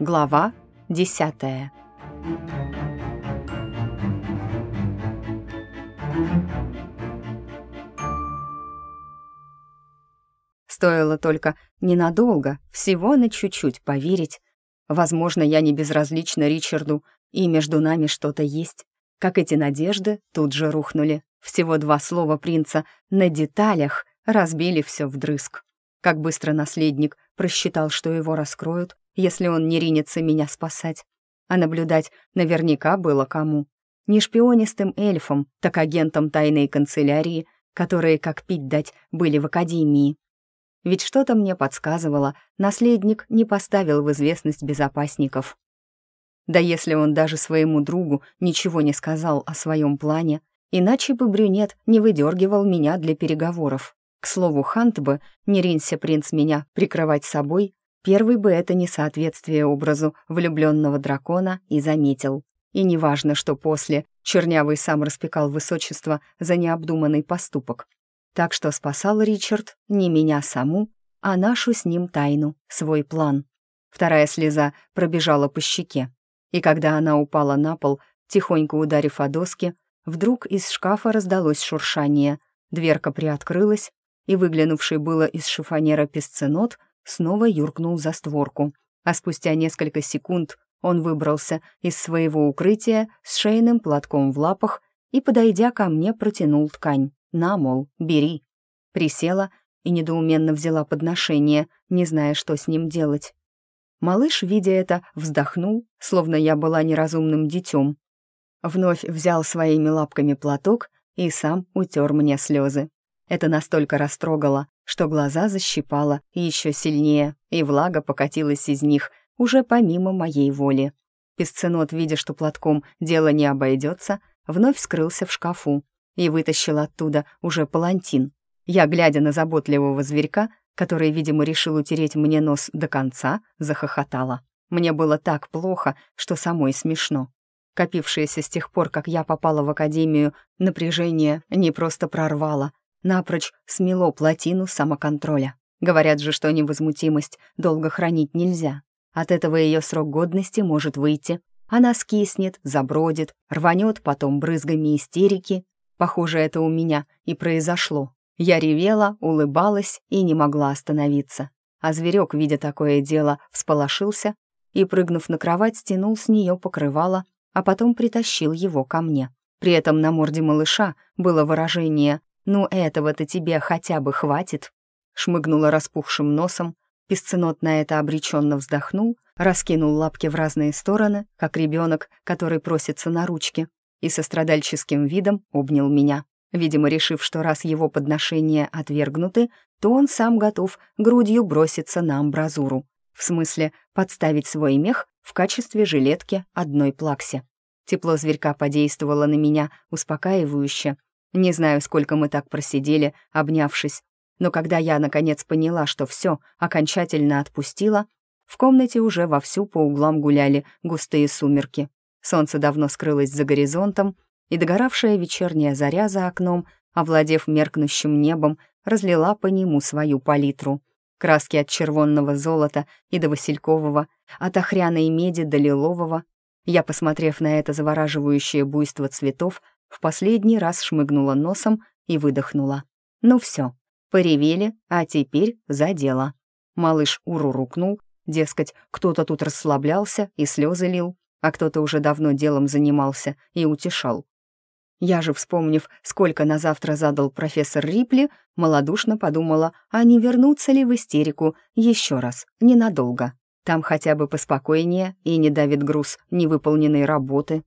Глава десятая. Стоило только ненадолго, всего на чуть-чуть поверить. Возможно, я не безразлична Ричарду, и между нами что-то есть. Как эти надежды тут же рухнули. Всего два слова принца «на деталях» разбили все вдрызг. Как быстро наследник просчитал, что его раскроют, если он не ринется меня спасать. А наблюдать наверняка было кому. Не шпионистым эльфам, так агентам тайной канцелярии, которые, как пить дать, были в академии. Ведь что-то мне подсказывало, наследник не поставил в известность безопасников. Да если он даже своему другу ничего не сказал о своем плане, иначе бы брюнет не выдергивал меня для переговоров. К слову, Хант бы, не ринься принц меня прикрывать собой, первый бы это несоответствие образу влюбленного дракона и заметил. И неважно, что после Чернявый сам распекал высочество за необдуманный поступок. Так что спасал Ричард не меня саму, а нашу с ним тайну, свой план. Вторая слеза пробежала по щеке, и когда она упала на пол, тихонько ударив о доски, вдруг из шкафа раздалось шуршание, дверка приоткрылась, и выглянувший было из шифонера песценот снова юркнул за створку, а спустя несколько секунд он выбрался из своего укрытия с шейным платком в лапах и, подойдя ко мне, протянул ткань. «На, мол, бери». Присела и недоуменно взяла подношение, не зная, что с ним делать. Малыш, видя это, вздохнул, словно я была неразумным детем. Вновь взял своими лапками платок и сам утер мне слезы. Это настолько растрогало, что глаза защипало еще сильнее, и влага покатилась из них уже помимо моей воли. Песценот, видя, что платком дело не обойдется, вновь скрылся в шкафу и вытащил оттуда уже палантин. Я, глядя на заботливого зверька, который, видимо, решил утереть мне нос до конца, захохотала. Мне было так плохо, что самой смешно. Копившееся с тех пор, как я попала в академию, напряжение не просто прорвало, напрочь смело плотину самоконтроля. Говорят же, что невозмутимость долго хранить нельзя. От этого ее срок годности может выйти. Она скиснет, забродит, рванет потом брызгами истерики. Похоже, это у меня и произошло. Я ревела, улыбалась и не могла остановиться. А зверек, видя такое дело, всполошился и, прыгнув на кровать, стянул с нее покрывало, а потом притащил его ко мне. При этом на морде малыша было выражение «Ну этого-то тебе хотя бы хватит», шмыгнула распухшим носом, песценот на это обреченно вздохнул, раскинул лапки в разные стороны, как ребенок, который просится на ручки, и со страдальческим видом обнял меня. Видимо, решив, что раз его подношения отвергнуты, то он сам готов грудью броситься на амбразуру. В смысле, подставить свой мех в качестве жилетки одной плаксе. Тепло зверька подействовало на меня успокаивающе, не знаю, сколько мы так просидели, обнявшись, но когда я, наконец, поняла, что все окончательно отпустила, в комнате уже вовсю по углам гуляли густые сумерки. Солнце давно скрылось за горизонтом, и догоравшая вечерняя заря за окном, овладев меркнущим небом, разлила по нему свою палитру. Краски от червонного золота и до василькового, от охряной меди до лилового. Я, посмотрев на это завораживающее буйство цветов, в последний раз шмыгнула носом и выдохнула. «Ну все, поревели, а теперь за дело». Малыш урурукнул, дескать, кто-то тут расслаблялся и слезы лил, а кто-то уже давно делом занимался и утешал. Я же, вспомнив, сколько на завтра задал профессор Рипли, малодушно подумала, а не вернуться ли в истерику еще раз, ненадолго. Там хотя бы поспокойнее и не давит груз невыполненной работы.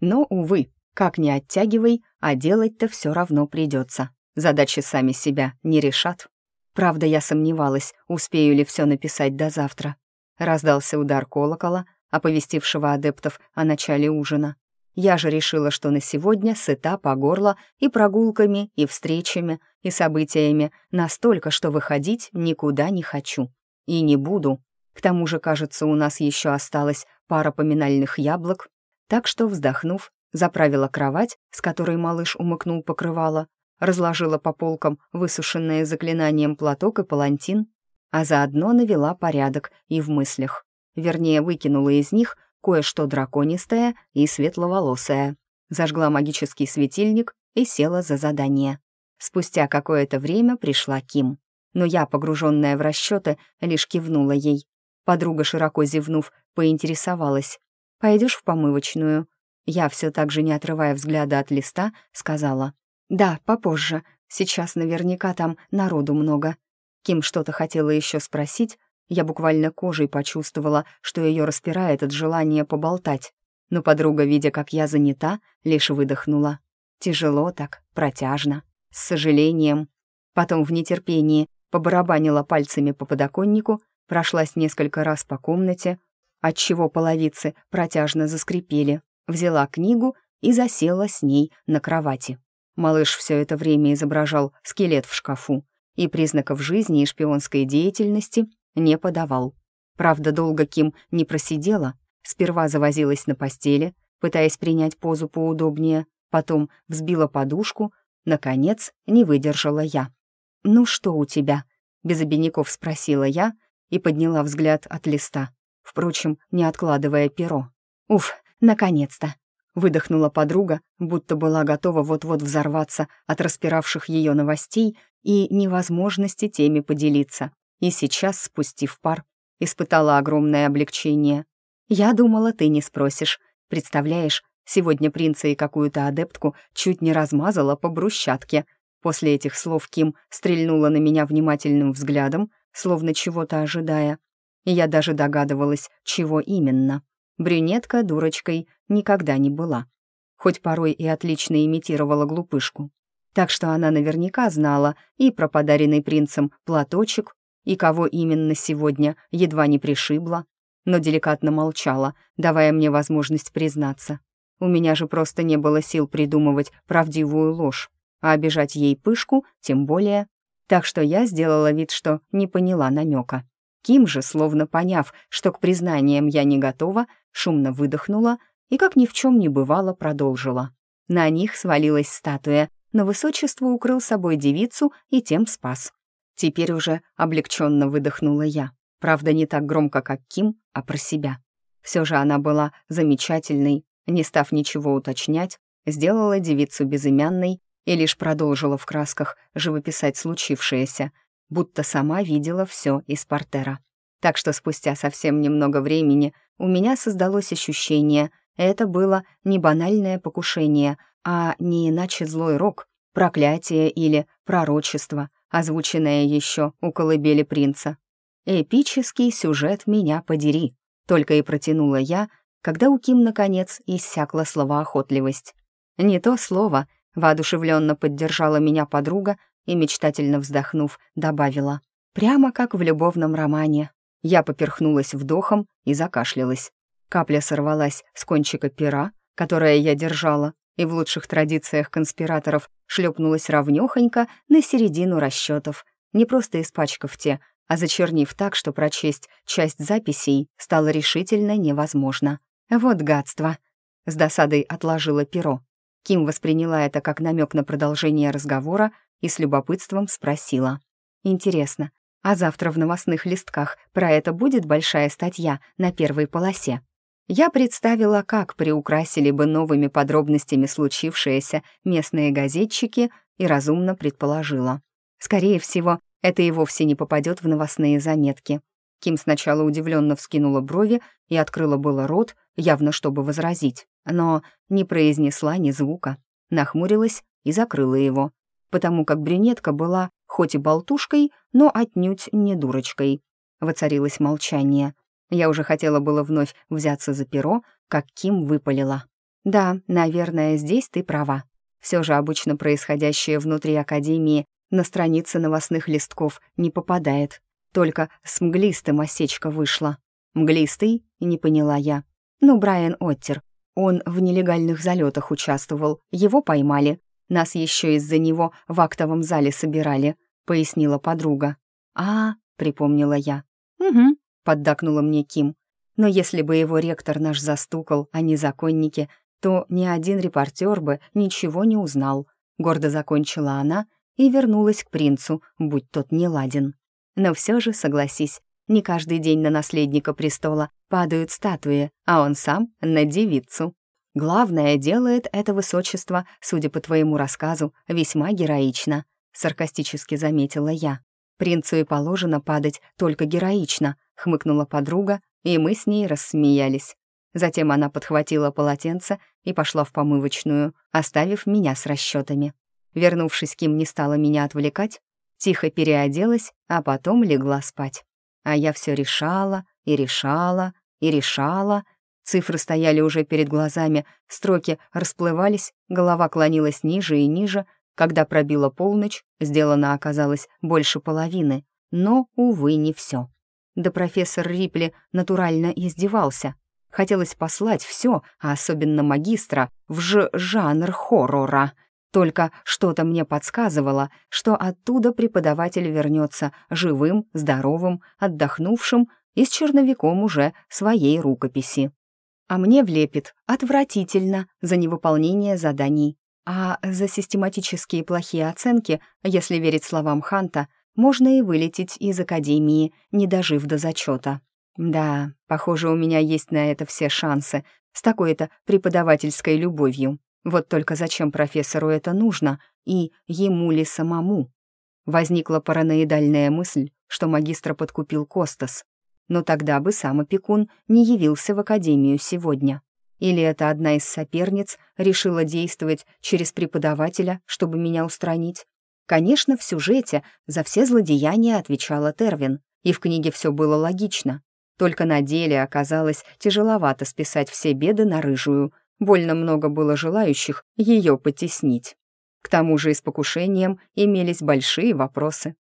Но, увы, как ни оттягивай, а делать-то все равно придется. Задачи сами себя не решат. Правда, я сомневалась, успею ли все написать до завтра. Раздался удар колокола, оповестившего адептов о начале ужина. Я же решила, что на сегодня сыта по горло и прогулками, и встречами, и событиями настолько, что выходить никуда не хочу. И не буду. К тому же, кажется, у нас еще осталось пара поминальных яблок. Так что, вздохнув, заправила кровать, с которой малыш умыкнул покрывало, разложила по полкам высушенные заклинанием платок и палантин, а заодно навела порядок и в мыслях. вернее, выкинула из них кое-что драконистое и светловолосое. Зажгла магический светильник и села за задание. Спустя какое-то время пришла Ким. Но я, погруженная в расчеты, лишь кивнула ей. Подруга, широко зевнув, поинтересовалась. «Пойдешь в помывочную?» Я, все так же не отрывая взгляда от листа, сказала. «Да, попозже. Сейчас наверняка там народу много». Ким что-то хотела еще спросить. Я буквально кожей почувствовала, что ее распирает от желания поболтать. Но подруга, видя, как я занята, лишь выдохнула. Тяжело так, протяжно, с сожалением. Потом в нетерпении побарабанила пальцами по подоконнику, прошлась несколько раз по комнате, отчего половицы протяжно заскрипели, взяла книгу и засела с ней на кровати. Малыш все это время изображал скелет в шкафу и признаков жизни и шпионской деятельности не подавал. Правда, долго Ким не просидела, сперва завозилась на постели, пытаясь принять позу поудобнее, потом взбила подушку, наконец не выдержала я. «Ну что у тебя?» — без обиняков спросила я и подняла взгляд от листа, впрочем, не откладывая перо. «Уф, наконец-то!» выдохнула подруга, будто была готова вот-вот взорваться от распиравших ее новостей и невозможности теми поделиться. И сейчас, спустив пар, испытала огромное облегчение. «Я думала, ты не спросишь. Представляешь, сегодня принца и какую-то адептку чуть не размазала по брусчатке». После этих слов Ким стрельнула на меня внимательным взглядом, словно чего-то ожидая. И я даже догадывалась, чего именно. Брюнетка дурочкой никогда не была, хоть порой и отлично имитировала глупышку. Так что она наверняка знала и про подаренный принцем платочек, и кого именно сегодня едва не пришибла, но деликатно молчала, давая мне возможность признаться. У меня же просто не было сил придумывать правдивую ложь, а обижать ей пышку тем более. Так что я сделала вид, что не поняла намека. Ким же, словно поняв, что к признаниям я не готова, шумно выдохнула и, как ни в чем не бывало, продолжила. На них свалилась статуя, но высочество укрыл собой девицу и тем спас. Теперь уже облегченно выдохнула я. Правда, не так громко, как Ким, а про себя. Все же она была замечательной, не став ничего уточнять, сделала девицу безымянной и лишь продолжила в красках живописать случившееся, будто сама видела все из портера. Так что спустя совсем немного времени у меня создалось ощущение, это было не банальное покушение, а не иначе злой рок, проклятие или пророчество, озвученное еще у колыбели принца. «Эпический сюжет меня подери», — только и протянула я, когда у Ким, наконец, иссякла словоохотливость. «Не то слово», — воодушевленно поддержала меня подруга и, мечтательно вздохнув, добавила. «Прямо как в любовном романе». Я поперхнулась вдохом и закашлялась. Капля сорвалась с кончика пера, которое я держала, и в лучших традициях конспираторов шлепнулась ровнёхонько на середину расчетов, не просто испачкав те, а зачернив так, что прочесть часть записей стало решительно невозможно. Вот гадство. С досадой отложила перо. Ким восприняла это как намек на продолжение разговора и с любопытством спросила. «Интересно, а завтра в новостных листках про это будет большая статья на первой полосе?» Я представила, как приукрасили бы новыми подробностями случившееся местные газетчики и разумно предположила. Скорее всего, это и вовсе не попадет в новостные заметки. Ким сначала удивленно вскинула брови и открыла было рот, явно чтобы возразить, но не произнесла ни звука, нахмурилась и закрыла его потому как брюнетка была хоть и болтушкой, но отнюдь не дурочкой. Воцарилось молчание. Я уже хотела было вновь взяться за перо, как Ким выпалила. «Да, наверное, здесь ты права. Все же обычно происходящее внутри Академии на странице новостных листков не попадает. Только с мглистым осечка вышла. Мглистый? Не поняла я. Ну, Брайан Оттер. Он в нелегальных залетах участвовал, его поймали, нас еще из-за него в актовом зале собирали», — пояснила подруга. «А, — припомнила я. «Угу», — поддакнула мне Ким. «Но если бы его ректор наш застукал, а не законники, то ни один репортер бы ничего не узнал», — гордо закончила она и вернулась к принцу, будь тот не ладен. «Но все же, согласись, Не каждый день на наследника престола падают статуи, а он сам — на девицу. Главное, делает это высочество, судя по твоему рассказу, весьма героично», — саркастически заметила я. «Принцу и положено падать только героично», — хмыкнула подруга, и мы с ней рассмеялись. Затем она подхватила полотенце и пошла в помывочную, оставив меня с расчетами. Вернувшись, Ким не стала меня отвлекать, тихо переоделась, а потом легла спать. А я все решала и решала и решала. Цифры стояли уже перед глазами, строки расплывались, голова клонилась ниже и ниже. Когда пробила полночь, сделано оказалось больше половины, но, увы, не все. Да профессор Рипли натурально издевался. Хотелось послать все, а особенно магистра, в ж жанр хоррора — только что-то мне подсказывало, что оттуда преподаватель вернется живым, здоровым, отдохнувшим и с черновиком уже своей рукописи. А мне влепит отвратительно за невыполнение заданий. А за систематические плохие оценки, если верить словам Ханта, можно и вылететь из академии, не дожив до зачета. Да, похоже, у меня есть на это все шансы с такой-то преподавательской любовью. Вот только зачем профессору это нужно и ему ли самому? Возникла параноидальная мысль, что магистра подкупил Костас. Но тогда бы сам опекун не явился в академию сегодня. Или это одна из соперниц решила действовать через преподавателя, чтобы меня устранить? Конечно, в сюжете за все злодеяния отвечала Тервин, и в книге все было логично. Только на деле оказалось тяжеловато списать все беды на рыжую, Больно много было желающих ее потеснить. К тому же и с покушением имелись большие вопросы.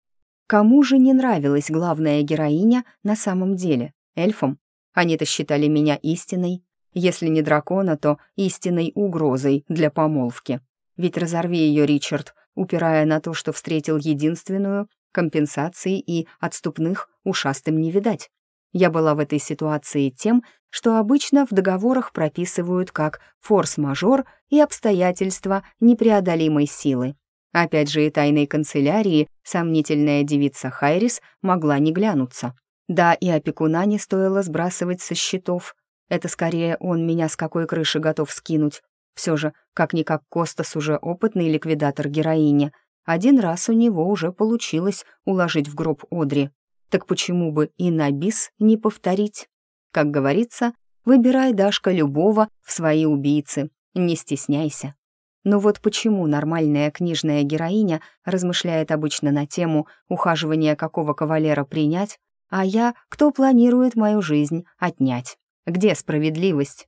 Кому же не нравилась главная героиня на самом деле? Эльфам? Они-то считали меня истиной. Если не дракона, то истинной угрозой для помолвки. Ведь разорви ее, Ричард, упирая на то, что встретил единственную, компенсации и отступных ушастым не видать. Я была в этой ситуации тем, что обычно в договорах прописывают как форс-мажор и обстоятельства непреодолимой силы. Опять же, и тайной канцелярии сомнительная девица Хайрис могла не глянуться. Да, и опекуна не стоило сбрасывать со счетов. Это скорее он меня с какой крыши готов скинуть. Все же, как-никак Костас уже опытный ликвидатор героини. Один раз у него уже получилось уложить в гроб Одри. Так почему бы и на бис не повторить? Как говорится, выбирай, Дашка, любого в свои убийцы, не стесняйся. Но вот почему нормальная книжная героиня размышляет обычно на тему ухаживания какого кавалера принять, а я, кто планирует мою жизнь, отнять? Где справедливость?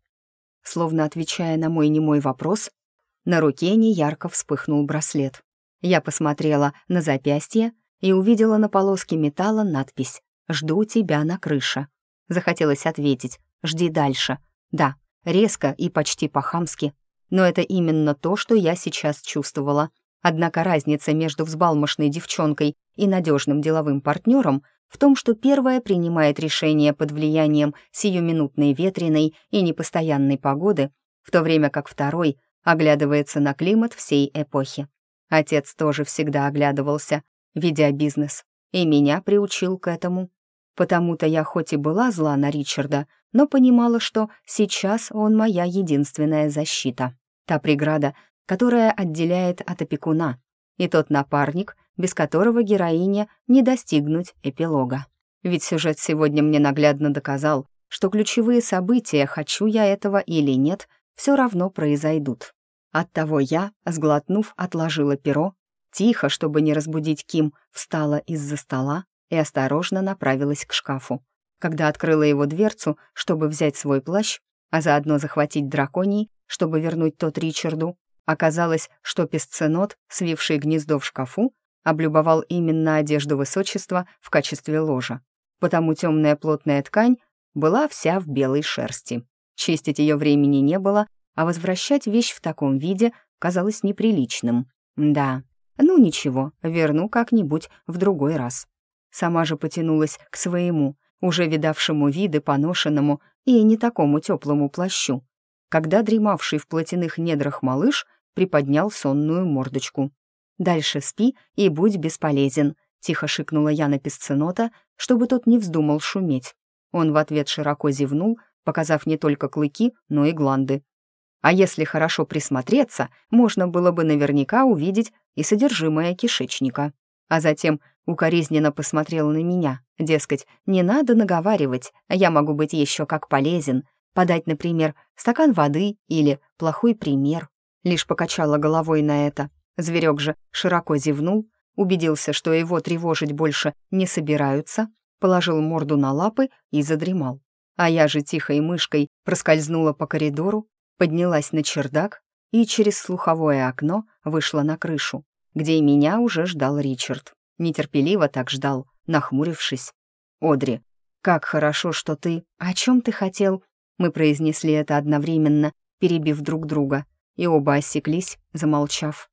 Словно отвечая на мой немой вопрос, на руке неярко вспыхнул браслет. Я посмотрела на запястье и увидела на полоске металла надпись «Жду тебя на крыше». Захотелось ответить «Жди дальше». Да, резко и почти по-хамски, но это именно то, что я сейчас чувствовала. Однако разница между взбалмошной девчонкой и надежным деловым партнером в том, что первая принимает решение под влиянием сиюминутной ветреной и непостоянной погоды, в то время как второй оглядывается на климат всей эпохи. Отец тоже всегда оглядывался, ведя бизнес, и меня приучил к этому. Потому-то я хоть и была зла на Ричарда, но понимала, что сейчас он моя единственная защита. Та преграда, которая отделяет от опекуна, и тот напарник, без которого героине не достигнуть эпилога. Ведь сюжет сегодня мне наглядно доказал, что ключевые события, хочу я этого или нет, все равно произойдут. Оттого я, сглотнув, отложила перо Тихо, чтобы не разбудить Ким, встала из-за стола и осторожно направилась к шкафу. Когда открыла его дверцу, чтобы взять свой плащ, а заодно захватить драконий, чтобы вернуть тот Ричарду, оказалось, что песценот, свивший гнездо в шкафу, облюбовал именно одежду высочества в качестве ложа. Потому темная плотная ткань была вся в белой шерсти. Чистить ее времени не было, а возвращать вещь в таком виде казалось неприличным. Да, ну ничего, верну как-нибудь в другой раз. Сама же потянулась к своему, уже видавшему виды поношенному и не такому теплому плащу, когда дремавший в платяных недрах малыш приподнял сонную мордочку. «Дальше спи и будь бесполезен», — тихо шикнула я на песценота, чтобы тот не вздумал шуметь. Он в ответ широко зевнул, показав не только клыки, но и гланды. А если хорошо присмотреться, можно было бы наверняка увидеть и содержимое кишечника. А затем укоризненно посмотрел на меня, дескать, не надо наговаривать, я могу быть еще как полезен, подать, например, стакан воды или плохой пример. Лишь покачала головой на это. Зверек же широко зевнул, убедился, что его тревожить больше не собираются, положил морду на лапы и задремал. А я же тихой мышкой проскользнула по коридору, поднялась на чердак и через слуховое окно вышла на крышу, где меня уже ждал Ричард. Нетерпеливо так ждал, нахмурившись. «Одри, как хорошо, что ты... О чем ты хотел?» Мы произнесли это одновременно, перебив друг друга, и оба осеклись, замолчав.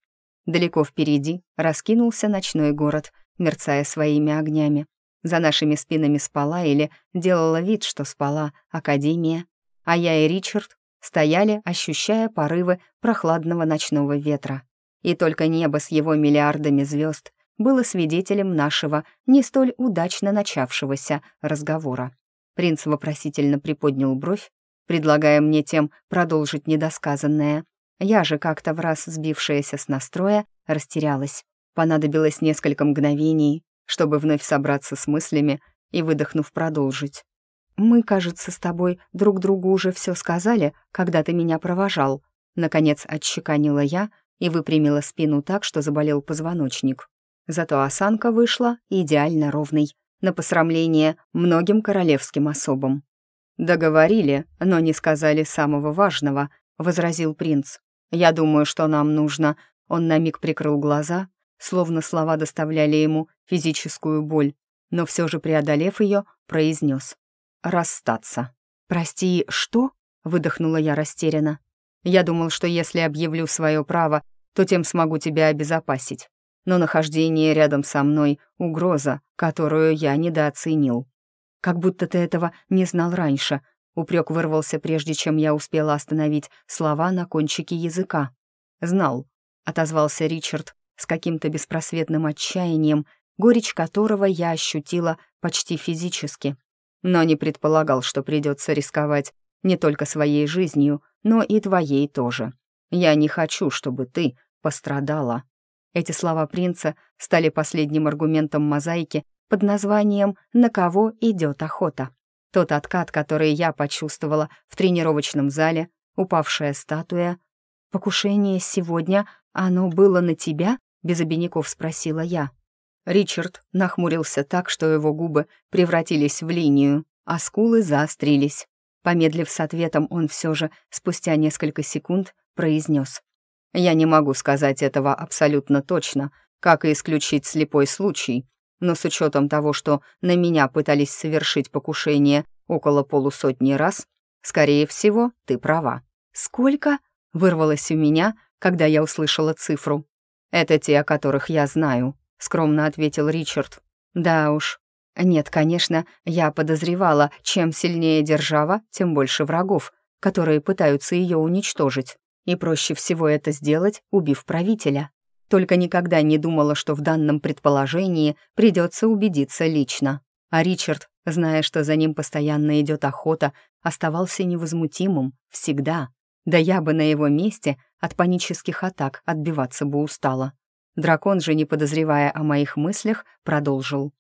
Далеко впереди раскинулся ночной город, мерцая своими огнями. За нашими спинами спала или делала вид, что спала Академия, а я и Ричард стояли, ощущая порывы прохладного ночного ветра. И только небо с его миллиардами звезд было свидетелем нашего не столь удачно начавшегося разговора. Принц вопросительно приподнял бровь, предлагая мне тем продолжить недосказанное. Я же, как-то в раз сбившаяся с настроя, растерялась. Понадобилось несколько мгновений, чтобы вновь собраться с мыслями и, выдохнув, продолжить. «Мы, кажется, с тобой друг другу уже все сказали, когда ты меня провожал». Наконец отчеканила я и выпрямила спину так, что заболел позвоночник. Зато осанка вышла идеально ровной, на посрамление многим королевским особам. «Договорили, но не сказали самого важного», — возразил принц. «Я думаю, что нам нужно...» Он на миг прикрыл глаза, словно слова доставляли ему физическую боль, но все же, преодолев ее, произнес расстаться. «Прости, что?» — выдохнула я растерянно. «Я думал, что если объявлю свое право, то тем смогу тебя обезопасить. Но нахождение рядом со мной — угроза, которую я недооценил. Как будто ты этого не знал раньше», — упрек вырвался, прежде чем я успела остановить слова на кончике языка. «Знал», — отозвался Ричард с каким-то беспросветным отчаянием, горечь которого я ощутила почти физически но не предполагал, что придется рисковать не только своей жизнью, но и твоей тоже. Я не хочу, чтобы ты пострадала». Эти слова принца стали последним аргументом мозаики под названием «На кого идет охота?». Тот откат, который я почувствовала в тренировочном зале, упавшая статуя. «Покушение сегодня, оно было на тебя?» — без обиняков спросила я. Ричард нахмурился так, что его губы превратились в линию, а скулы заострились. Помедлив с ответом, он все же спустя несколько секунд произнес. «Я не могу сказать этого абсолютно точно, как и исключить слепой случай, но с учетом того, что на меня пытались совершить покушение около полусотни раз, скорее всего, ты права». «Сколько?» — вырвалось у меня, когда я услышала цифру. «Это те, о которых я знаю», — скромно ответил Ричард. «Да уж. Нет, конечно, я подозревала, чем сильнее держава, тем больше врагов, которые пытаются ее уничтожить. И проще всего это сделать, убив правителя. Только никогда не думала, что в данном предположении придется убедиться лично. А Ричард, зная, что за ним постоянно идет охота, оставался невозмутимым, всегда. Да я бы на его месте от панических атак отбиваться бы устала. Дракон же, не подозревая о моих мыслях, продолжил.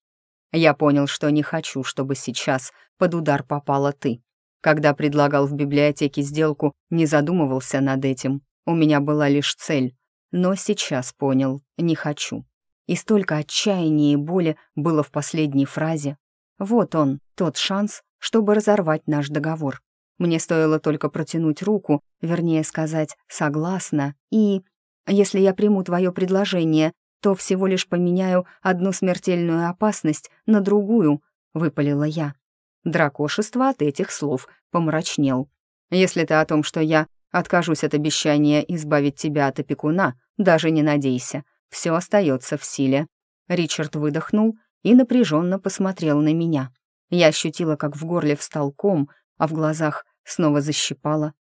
«Я понял, что не хочу, чтобы сейчас под удар попала ты. Когда предлагал в библиотеке сделку, не задумывался над этим. У меня была лишь цель. Но сейчас понял, не хочу. И столько отчаяния и боли было в последней фразе. Вот он, тот шанс, чтобы разорвать наш договор. Мне стоило только протянуть руку, вернее сказать «согласна», и если я приму твое предложение, то всего лишь поменяю одну смертельную опасность на другую», — выпалила я. Дракошество от этих слов помрачнел. «Если ты о том, что я откажусь от обещания избавить тебя от опекуна, даже не надейся, все остается в силе». Ричард выдохнул и напряженно посмотрел на меня. Я ощутила, как в горле встал ком, а в глазах снова защипала,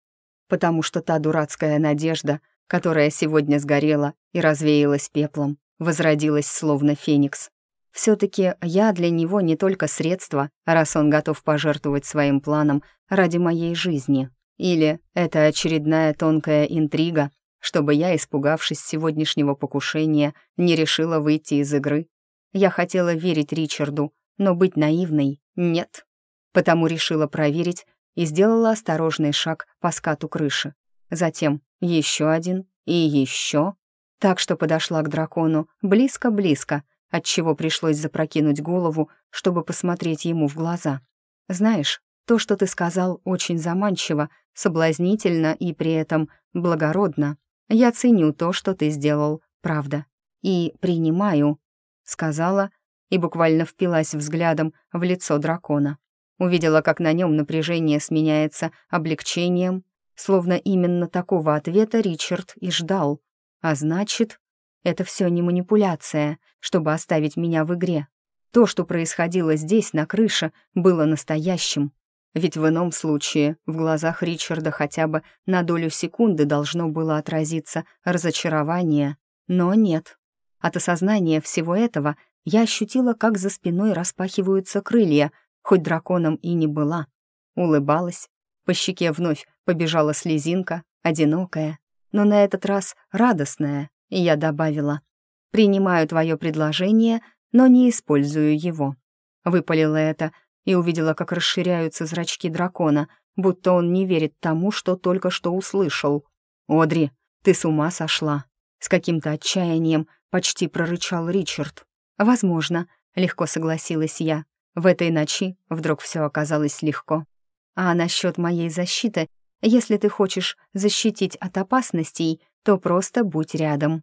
потому что та дурацкая надежда, которая сегодня сгорела и развеялась пеплом, возродилась словно феникс. Все-таки я для него не только средство, раз он готов пожертвовать своим планом ради моей жизни. Или это очередная тонкая интрига, чтобы я, испугавшись сегодняшнего покушения, не решила выйти из игры. Я хотела верить Ричарду, но быть наивной — нет. Потому решила проверить и сделала осторожный шаг по скату крыши. Затем еще один и еще. Так что подошла к дракону близко-близко, отчего пришлось запрокинуть голову, чтобы посмотреть ему в глаза. «Знаешь, то, что ты сказал, очень заманчиво, соблазнительно и при этом благородно. Я ценю то, что ты сделал, правда. И принимаю», — сказала и буквально впилась взглядом в лицо дракона. Увидела, как на нем напряжение сменяется облегчением, словно именно такого ответа Ричард и ждал. А значит, это все не манипуляция, чтобы оставить меня в игре. То, что происходило здесь, на крыше, было настоящим. Ведь в ином случае в глазах Ричарда хотя бы на долю секунды должно было отразиться разочарование. Но нет. От осознания всего этого я ощутила, как за спиной распахиваются крылья, хоть драконом и не была. Улыбалась. По щеке вновь побежала слезинка, одинокая, но на этот раз радостная, и я добавила «Принимаю твое предложение, но не использую его». Выпалила это и увидела, как расширяются зрачки дракона, будто он не верит тому, что только что услышал. «Одри, ты с ума сошла!» С каким-то отчаянием почти прорычал Ричард. «Возможно», — легко согласилась я. В этой ночи вдруг все оказалось легко. А насчет моей защиты, если ты хочешь защитить от опасностей, то просто будь рядом.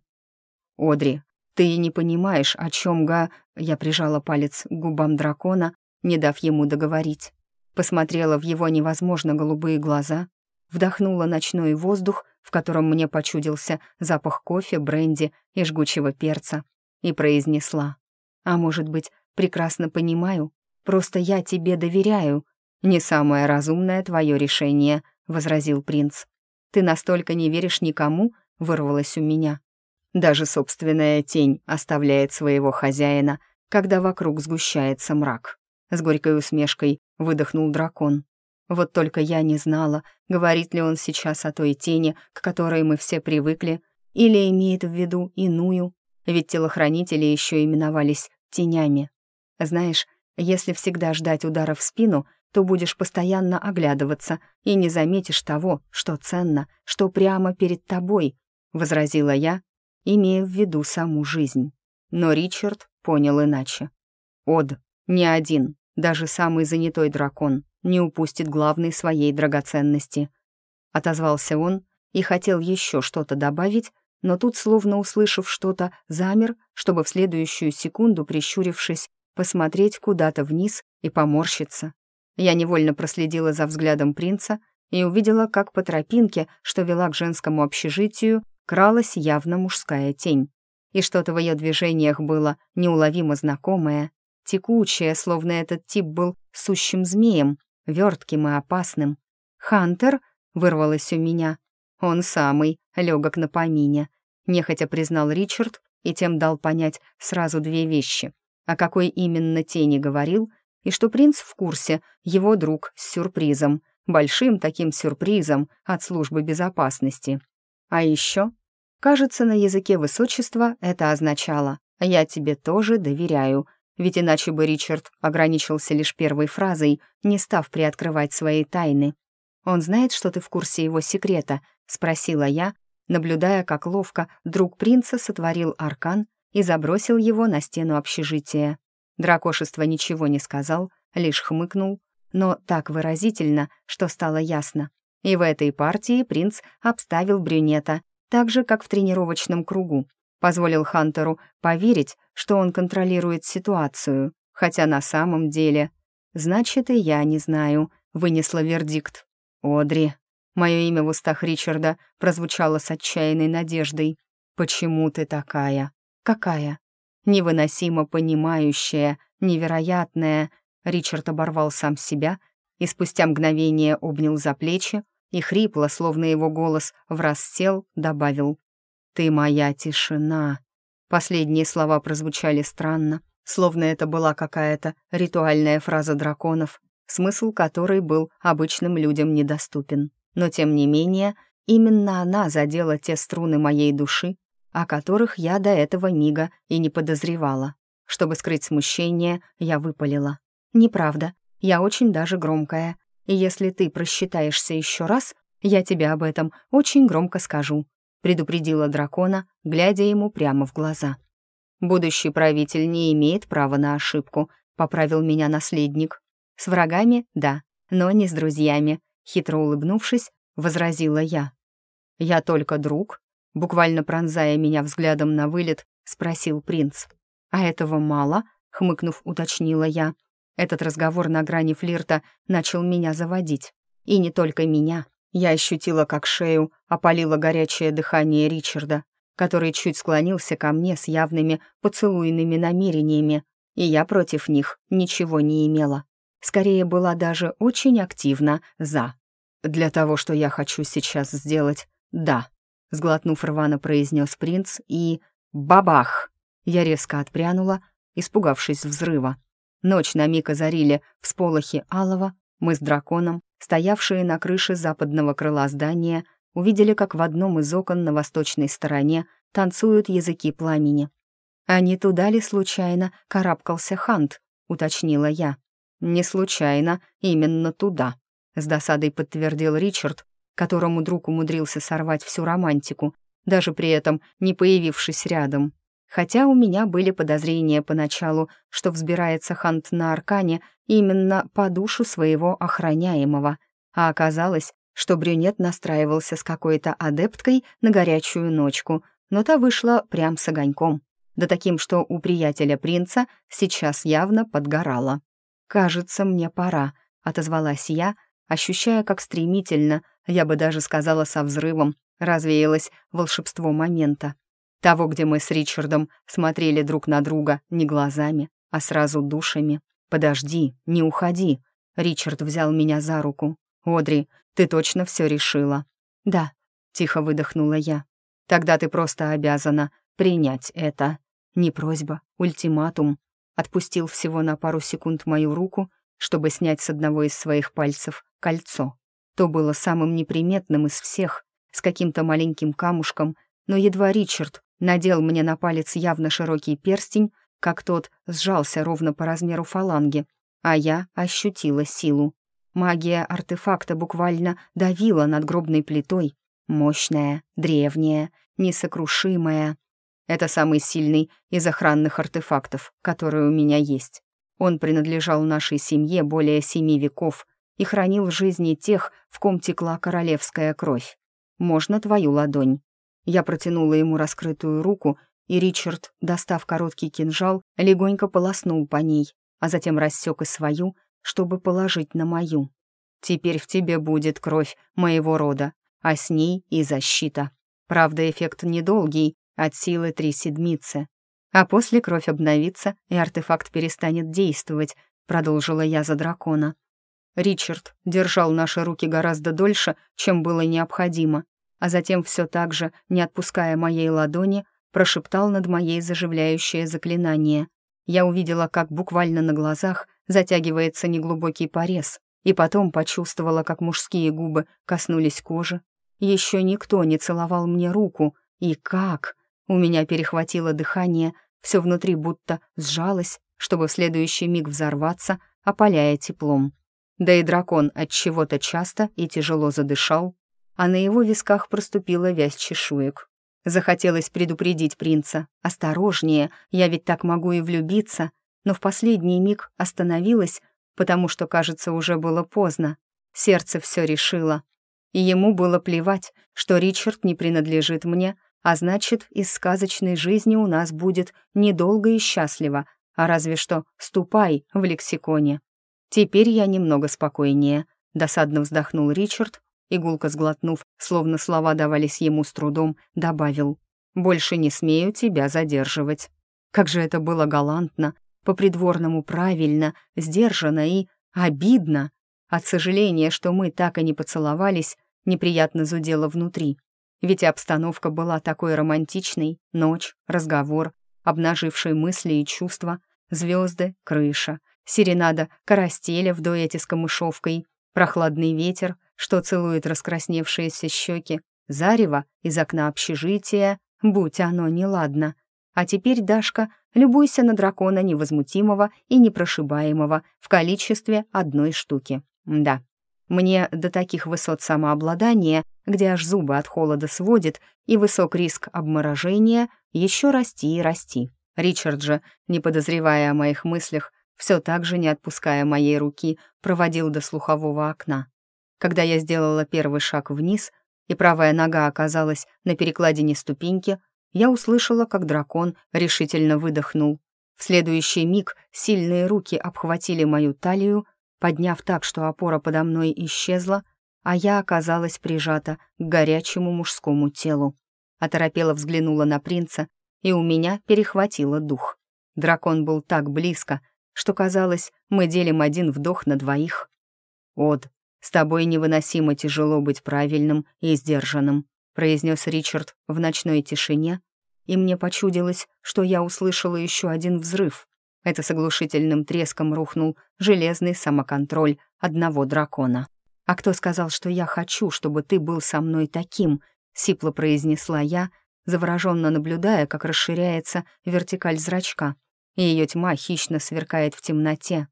Одри, ты не понимаешь, о чем Га... Я прижала палец к губам дракона, не дав ему договорить. Посмотрела в его невозможно голубые глаза, вдохнула ночной воздух, в котором мне почудился запах кофе, бренди и жгучего перца, и произнесла. «А может быть, прекрасно понимаю, просто я тебе доверяю. Не самое разумное твое решение», — возразил принц. «Ты настолько не веришь никому?» — вырвалось у меня. Даже собственная тень оставляет своего хозяина, когда вокруг сгущается мрак. С горькой усмешкой выдохнул дракон. Вот только я не знала, говорит ли он сейчас о той тени, к которой мы все привыкли, или имеет в виду иную, ведь телохранители еще именовались тенями. Знаешь, если всегда ждать удара в спину, то будешь постоянно оглядываться и не заметишь того, что ценно, что прямо перед тобой, — возразила я, имея в виду саму жизнь. Но Ричард понял иначе. Од, не один, даже самый занятой дракон не упустит главной своей драгоценности. Отозвался он и хотел еще что-то добавить, но тут, словно услышав что-то, замер, чтобы в следующую секунду, прищурившись, посмотреть куда-то вниз и поморщиться. Я невольно проследила за взглядом принца и увидела, как по тропинке, что вела к женскому общежитию, кралась явно мужская тень. И что-то в ее движениях было неуловимо знакомое, текучее, словно этот тип был сущим змеем, вертким и опасным. «Хантер?» — вырвалось у меня. «Он самый, легок на помине», — нехотя признал Ричард и тем дал понять сразу две вещи. О какой именно тени говорил, и что принц в курсе, его друг с сюрпризом, большим таким сюрпризом от службы безопасности. А еще Кажется, на языке высочества это означало «я тебе тоже доверяю», ведь иначе бы Ричард ограничился лишь первой фразой, не став приоткрывать свои тайны. «Он знает, что ты в курсе его секрета?» — спросила я, наблюдая, как ловко друг принца сотворил аркан и забросил его на стену общежития. Дракошество ничего не сказал, лишь хмыкнул, но так выразительно, что стало ясно. И в этой партии принц обставил брюнета так же, как в тренировочном кругу. Позволил Хантеру поверить, что он контролирует ситуацию, хотя на самом деле... «Значит, и я не знаю», — вынесла вердикт. «Одри». Мое имя в устах Ричарда прозвучало с отчаянной надеждой. «Почему ты такая? Какая?» Невыносимо понимающая, невероятная. Ричард оборвал сам себя и спустя мгновение обнял за плечи, и хрипло, словно его голос враз сел, добавил «Ты моя тишина». Последние слова прозвучали странно, словно это была какая-то ритуальная фраза драконов, смысл которой был обычным людям недоступен. Но тем не менее, именно она задела те струны моей души, о которых я до этого мига и не подозревала. Чтобы скрыть смущение, я выпалила. «Неправда, я очень даже громкая, и если ты просчитаешься еще раз, я тебе об этом очень громко скажу», предупредила дракона, глядя ему прямо в глаза. «Будущий правитель не имеет права на ошибку», поправил меня наследник. «С врагами — да, но не с друзьями», хитро улыбнувшись, возразила я. «Я только друг», буквально пронзая меня взглядом на вылет, спросил принц. «А этого мало?» — хмыкнув, уточнила я. Этот разговор на грани флирта начал меня заводить. И не только меня. Я ощутила, как шею опалило горячее дыхание Ричарда, который чуть склонился ко мне с явными поцелуйными намерениями, и я против них ничего не имела. Скорее, была даже очень активно «за». «Для того, что я хочу сейчас сделать, да», — сглотнув рвано произнес принц, и «бабах!» Я резко отпрянула, испугавшись взрыва. Ночь на миг озарили всполохи алого, мы с драконом, стоявшие на крыше западного крыла здания, увидели, как в одном из окон на восточной стороне танцуют языки пламени. «А не туда ли случайно карабкался Хант?» — уточнила я. «Не случайно, именно туда», — с досадой подтвердил Ричард, которому друг умудрился сорвать всю романтику, даже при этом не появившись рядом. Хотя у меня были подозрения поначалу, что взбирается Хант на Аркане именно по душу своего охраняемого, а оказалось, что брюнет настраивался с какой-то адепткой на горячую ночку, но та вышла прям с огоньком, да таким, что у приятеля принца сейчас явно подгорало. «Кажется, мне пора», — отозвалась я, ощущая, как стремительно, я бы даже сказала со взрывом, развеялось волшебство момента. Того, где мы с Ричардом смотрели друг на друга не глазами, а сразу душами. «Подожди, не уходи!» Ричард взял меня за руку. «Одри, ты точно все решила?» «Да», — тихо выдохнула я. «Тогда ты просто обязана принять это. Не просьба, ультиматум». Отпустил всего на пару секунд мою руку, чтобы снять с одного из своих пальцев кольцо. То было самым неприметным из всех, с каким-то маленьким камушком, но едва Ричард надел мне на палец явно широкий перстень, как тот сжался ровно по размеру фаланги, а я ощутила силу. Магия артефакта буквально давила над гробной плитой, мощная, древняя, несокрушимая. Это самый сильный из охранных артефактов, который у меня есть. Он принадлежал нашей семье более семи веков и хранил жизни тех, в ком текла королевская кровь. Можно твою ладонь?» Я протянула ему раскрытую руку, и Ричард, достав короткий кинжал, легонько полоснул по ней, а затем рассек и свою, чтобы положить на мою. «Теперь в тебе будет кровь моего рода, а с ней и защита. Правда, эффект недолгий, от силы три седмицы. А после кровь обновится, и артефакт перестанет действовать», продолжила я за дракона. Ричард держал наши руки гораздо дольше, чем было необходимо, а затем все так же, не отпуская моей ладони, прошептал над моей заживляющее заклинание. Я увидела, как буквально на глазах затягивается неглубокий порез, и потом почувствовала, как мужские губы коснулись кожи. Еще никто не целовал мне руку, и как? У меня перехватило дыхание, все внутри будто сжалось, чтобы в следующий миг взорваться, опаляя теплом. Да и дракон от чего-то часто и тяжело задышал, а на его висках проступила вязь чешуек. Захотелось предупредить принца. «Осторожнее, я ведь так могу и влюбиться», но в последний миг остановилась, потому что, кажется, уже было поздно. Сердце все решило. И ему было плевать, что Ричард не принадлежит мне, а значит, из сказочной жизни у нас будет недолго и счастливо, а разве что «ступай» в лексиконе. Теперь я немного спокойнее, досадно вздохнул Ричард, Игулка сглотнув, словно слова давались ему с трудом, добавил. «Больше не смею тебя задерживать». Как же это было галантно, по-придворному правильно, сдержанно и обидно. От сожаления, что мы так и не поцеловались, неприятно зудело внутри. Ведь обстановка была такой романтичной, ночь, разговор, обнаживший мысли и чувства, звезды, крыша, серенада карастеля в дуэте с камышовкой, прохладный ветер, что целует раскрасневшиеся щеки, зарево из окна общежития, будь оно неладно. А теперь, Дашка, любуйся на дракона невозмутимого и непрошибаемого в количестве одной штуки. Да, мне до таких высот самообладания, где аж зубы от холода сводит, и высок риск обморожения, еще расти и расти. Ричард же, не подозревая о моих мыслях, все так же, не отпуская моей руки, проводил до слухового окна. Когда я сделала первый шаг вниз, и правая нога оказалась на перекладине ступеньки, я услышала, как дракон решительно выдохнул. В следующий миг сильные руки обхватили мою талию, подняв так, что опора подо мной исчезла, а я оказалась прижата к горячему мужскому телу. Оторопела взглянула на принца, и у меня перехватило дух. Дракон был так близко, что казалось, мы делим один вдох на двоих. «Од, с тобой невыносимо тяжело быть правильным и сдержанным», произнес Ричард в ночной тишине, и мне почудилось, что я услышала еще один взрыв. Это с оглушительным треском рухнул железный самоконтроль одного дракона. «А кто сказал, что я хочу, чтобы ты был со мной таким?» — сипло произнесла я, завороженно наблюдая, как расширяется вертикаль зрачка, и ее тьма хищно сверкает в темноте.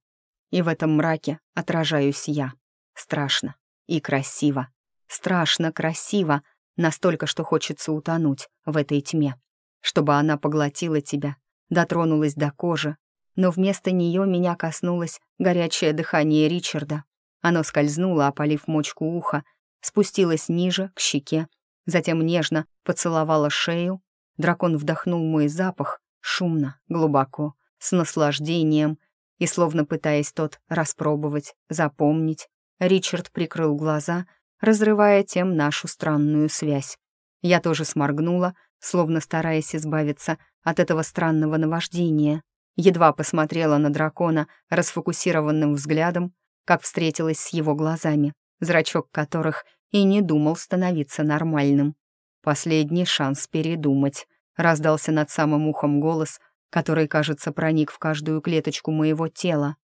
И в этом мраке отражаюсь я. Страшно и красиво. Страшно красиво, настолько, что хочется утонуть в этой тьме, чтобы она поглотила тебя, дотронулась до кожи, но вместо нее меня коснулось горячее дыхание Ричарда. Оно скользнуло, опалив мочку уха, спустилось ниже, к щеке, затем нежно поцеловало шею. Дракон вдохнул мой запах, шумно, глубоко, с наслаждением, и, словно пытаясь тот распробовать, запомнить, Ричард прикрыл глаза, разрывая тем нашу странную связь. Я тоже сморгнула, словно стараясь избавиться от этого странного наваждения едва посмотрела на дракона расфокусированным взглядом, как встретилась с его глазами, зрачок которых и не думал становиться нормальным. Последний шанс передумать. Раздался над самым ухом голос, который, кажется, проник в каждую клеточку моего тела.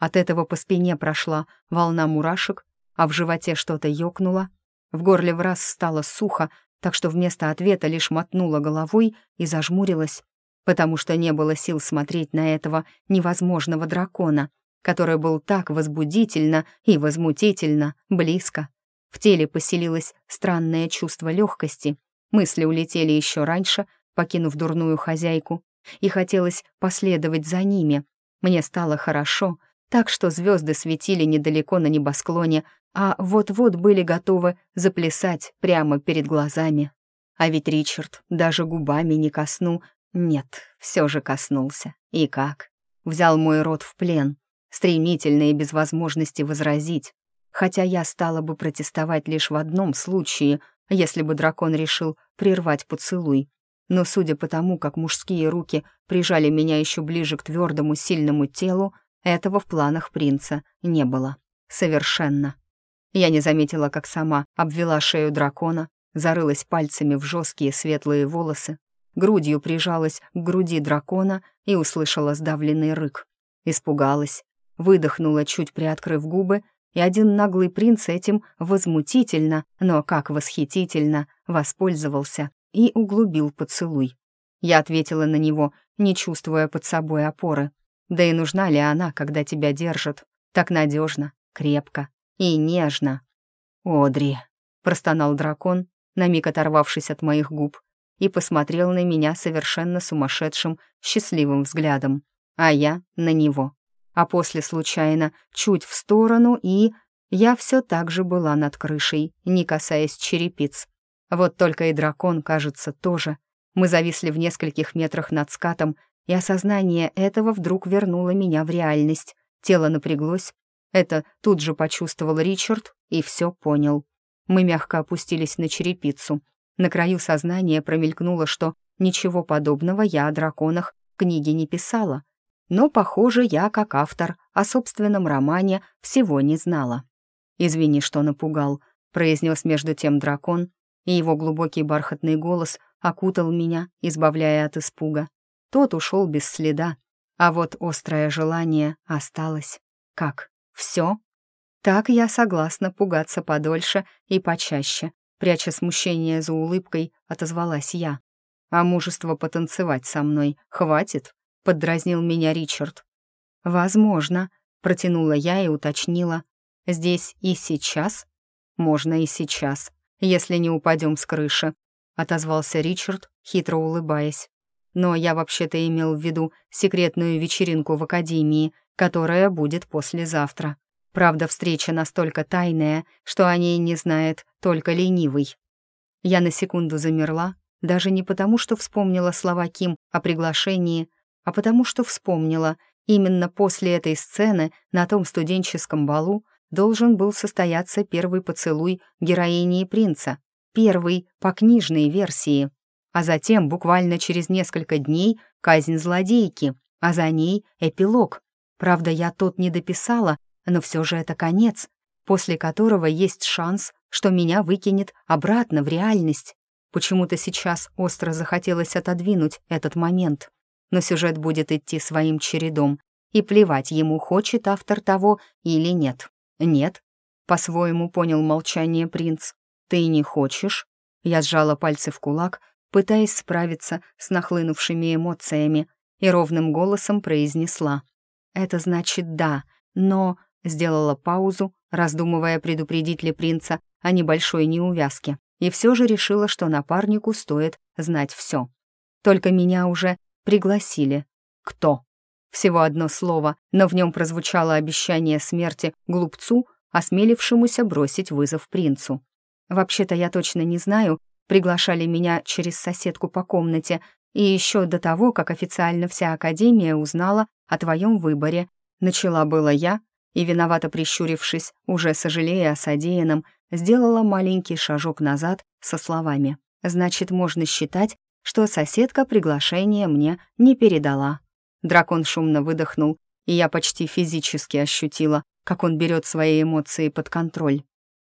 От этого по спине прошла волна мурашек, а в животе что-то ёкнуло. В горле в раз стало сухо, так что вместо ответа лишь мотнула головой и зажмурилась, потому что не было сил смотреть на этого невозможного дракона, который был так возбудительно и возмутительно близко. В теле поселилось странное чувство легкости, мысли улетели еще раньше, покинув дурную хозяйку, и хотелось последовать за ними. Мне стало хорошо, так что звезды светили недалеко на небосклоне, а вот-вот были готовы заплясать прямо перед глазами. А ведь Ричард даже губами не коснул нет, все же коснулся. И как? Взял мой рот в плен, стремительно и без возможности возразить, хотя я стала бы протестовать лишь в одном случае, если бы дракон решил прервать поцелуй. Но судя по тому, как мужские руки прижали меня еще ближе к твердому сильному телу, этого в планах принца не было. Совершенно. Я не заметила, как сама обвела шею дракона, зарылась пальцами в жесткие светлые волосы, грудью прижалась к груди дракона и услышала сдавленный рык. Испугалась, выдохнула, чуть приоткрыв губы, и один наглый принц этим возмутительно, но как восхитительно, воспользовался и углубил поцелуй. Я ответила на него, не чувствуя под собой опоры. Да и нужна ли она, когда тебя держат? Так надежно, крепко и нежно. «Одри», — простонал дракон, на миг оторвавшись от моих губ, и посмотрел на меня совершенно сумасшедшим, счастливым взглядом, а я на него. А после случайно чуть в сторону, и я все так же была над крышей, не касаясь черепиц. Вот только и дракон, кажется, тоже. Мы зависли в нескольких метрах над скатом, и осознание этого вдруг вернуло меня в реальность. Тело напряглось. Это тут же почувствовал Ричард и все понял. Мы мягко опустились на черепицу, на краю сознания промелькнуло, что ничего подобного я о драконах книге не писала. Но, похоже, я, как автор, о собственном романе всего не знала. «Извини, что напугал», — произнес между тем дракон, и его глубокий бархатный голос окутал меня, избавляя от испуга. Тот ушел без следа, А вот острое желание осталось. Как? Все? Так я согласна пугаться подольше и почаще. Пряча смущение за улыбкой, отозвалась я. «А мужество потанцевать со мной хватит?» — поддразнил меня Ричард. «Возможно», — протянула я и уточнила. «Здесь и сейчас?» «Можно и сейчас, если не упадем с крыши», — отозвался Ричард, хитро улыбаясь. «Но я вообще-то имел в виду секретную вечеринку в академии, которая будет послезавтра. Правда, встреча настолько тайная, что о ней не знает только ленивый». Я на секунду замерла, даже не потому, что вспомнила слова Ким о приглашении, а потому что вспомнила — Именно после этой сцены на том студенческом балу должен был состояться первый поцелуй героини и принца, первый по книжной версии, а затем, буквально через несколько дней, казнь злодейки, а за ней эпилог. Правда, я тот не дописала, но все же это конец, после которого есть шанс, что меня выкинет обратно в реальность. Почему-то сейчас остро захотелось отодвинуть этот момент но сюжет будет идти своим чередом, и плевать ему, хочет автор того или нет. Нет, по-своему понял молчание принц. Ты не хочешь? Я сжала пальцы в кулак, пытаясь справиться с нахлынувшими эмоциями, и ровным голосом произнесла. «Это значит да, но...» Сделала паузу, раздумывая, предупредить ли принца о небольшой неувязке, и все же решила, что напарнику стоит знать все. Только меня уже пригласили. Кто? Всего одно слово, но в нем прозвучало обещание смерти глупцу, осмелившемуся бросить вызов принцу. Вообще-то я точно не знаю, приглашали меня через соседку по комнате, и еще до того, как официально вся Академия узнала о твоем выборе. Начала было я, и, виновато прищурившись, уже сожалея о содеянном, сделала маленький шажок назад со словами. «Значит, можно считать, что соседка приглашение мне не передала. Дракон шумно выдохнул, и я почти физически ощутила, как он берет свои эмоции под контроль.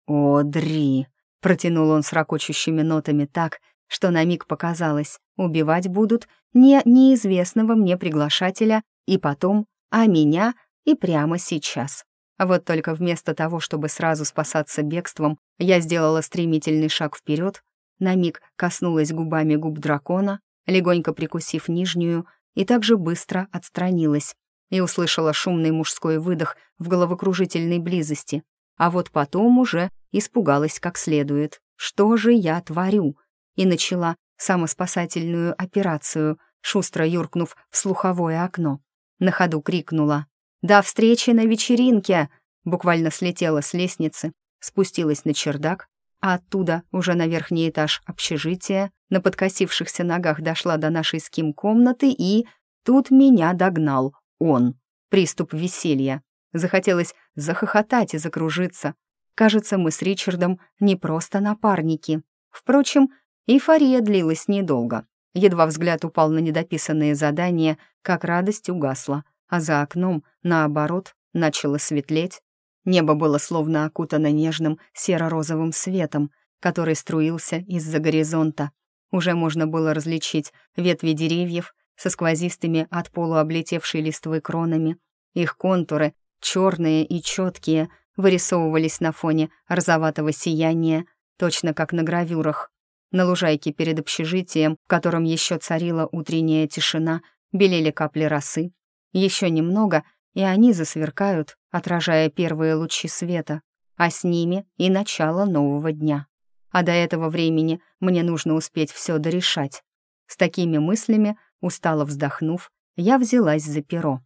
«О, Дри!» — протянул он с ракочущими нотами так, что на миг показалось, убивать будут не неизвестного мне приглашателя и потом, а меня и прямо сейчас. Вот только вместо того, чтобы сразу спасаться бегством, я сделала стремительный шаг вперед на миг коснулась губами губ дракона, легонько прикусив нижнюю, и также быстро отстранилась и услышала шумный мужской выдох в головокружительной близости, а вот потом уже испугалась как следует. Что же я творю? И начала самоспасательную операцию, шустро юркнув в слуховое окно. На ходу крикнула «До встречи на вечеринке!» Буквально слетела с лестницы, спустилась на чердак а оттуда уже на верхний этаж общежития, на подкосившихся ногах дошла до нашей с Ким комнаты и... Тут меня догнал он. Приступ веселья. Захотелось захохотать и закружиться. Кажется, мы с Ричардом не просто напарники. Впрочем, эйфория длилась недолго. Едва взгляд упал на недописанные задания, как радость угасла, а за окном, наоборот, начало светлеть, Небо было словно окутано нежным серо-розовым светом, который струился из-за горизонта. Уже можно было различить ветви деревьев со сквозистыми от полу облетевшей листвы кронами. Их контуры, черные и четкие, вырисовывались на фоне розоватого сияния, точно как на гравюрах. На лужайке перед общежитием, в котором еще царила утренняя тишина, белели капли росы. Еще немного, и они засверкают, отражая первые лучи света, а с ними и начало нового дня. А до этого времени мне нужно успеть все дорешать. С такими мыслями, устало вздохнув, я взялась за перо.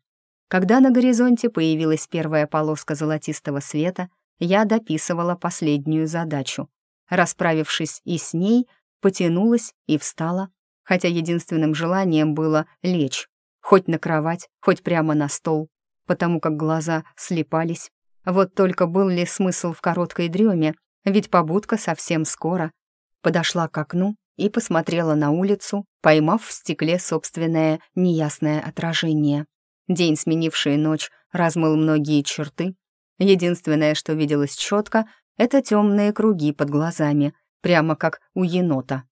Когда на горизонте появилась первая полоска золотистого света, я дописывала последнюю задачу. Расправившись и с ней, потянулась и встала, хотя единственным желанием было лечь, хоть на кровать, хоть прямо на стол, потому как глаза слепались. Вот только был ли смысл в короткой дреме, ведь побудка совсем скоро. Подошла к окну и посмотрела на улицу, поймав в стекле собственное неясное отражение. День, сменивший ночь, размыл многие черты. Единственное, что виделось четко, это темные круги под глазами, прямо как у енота.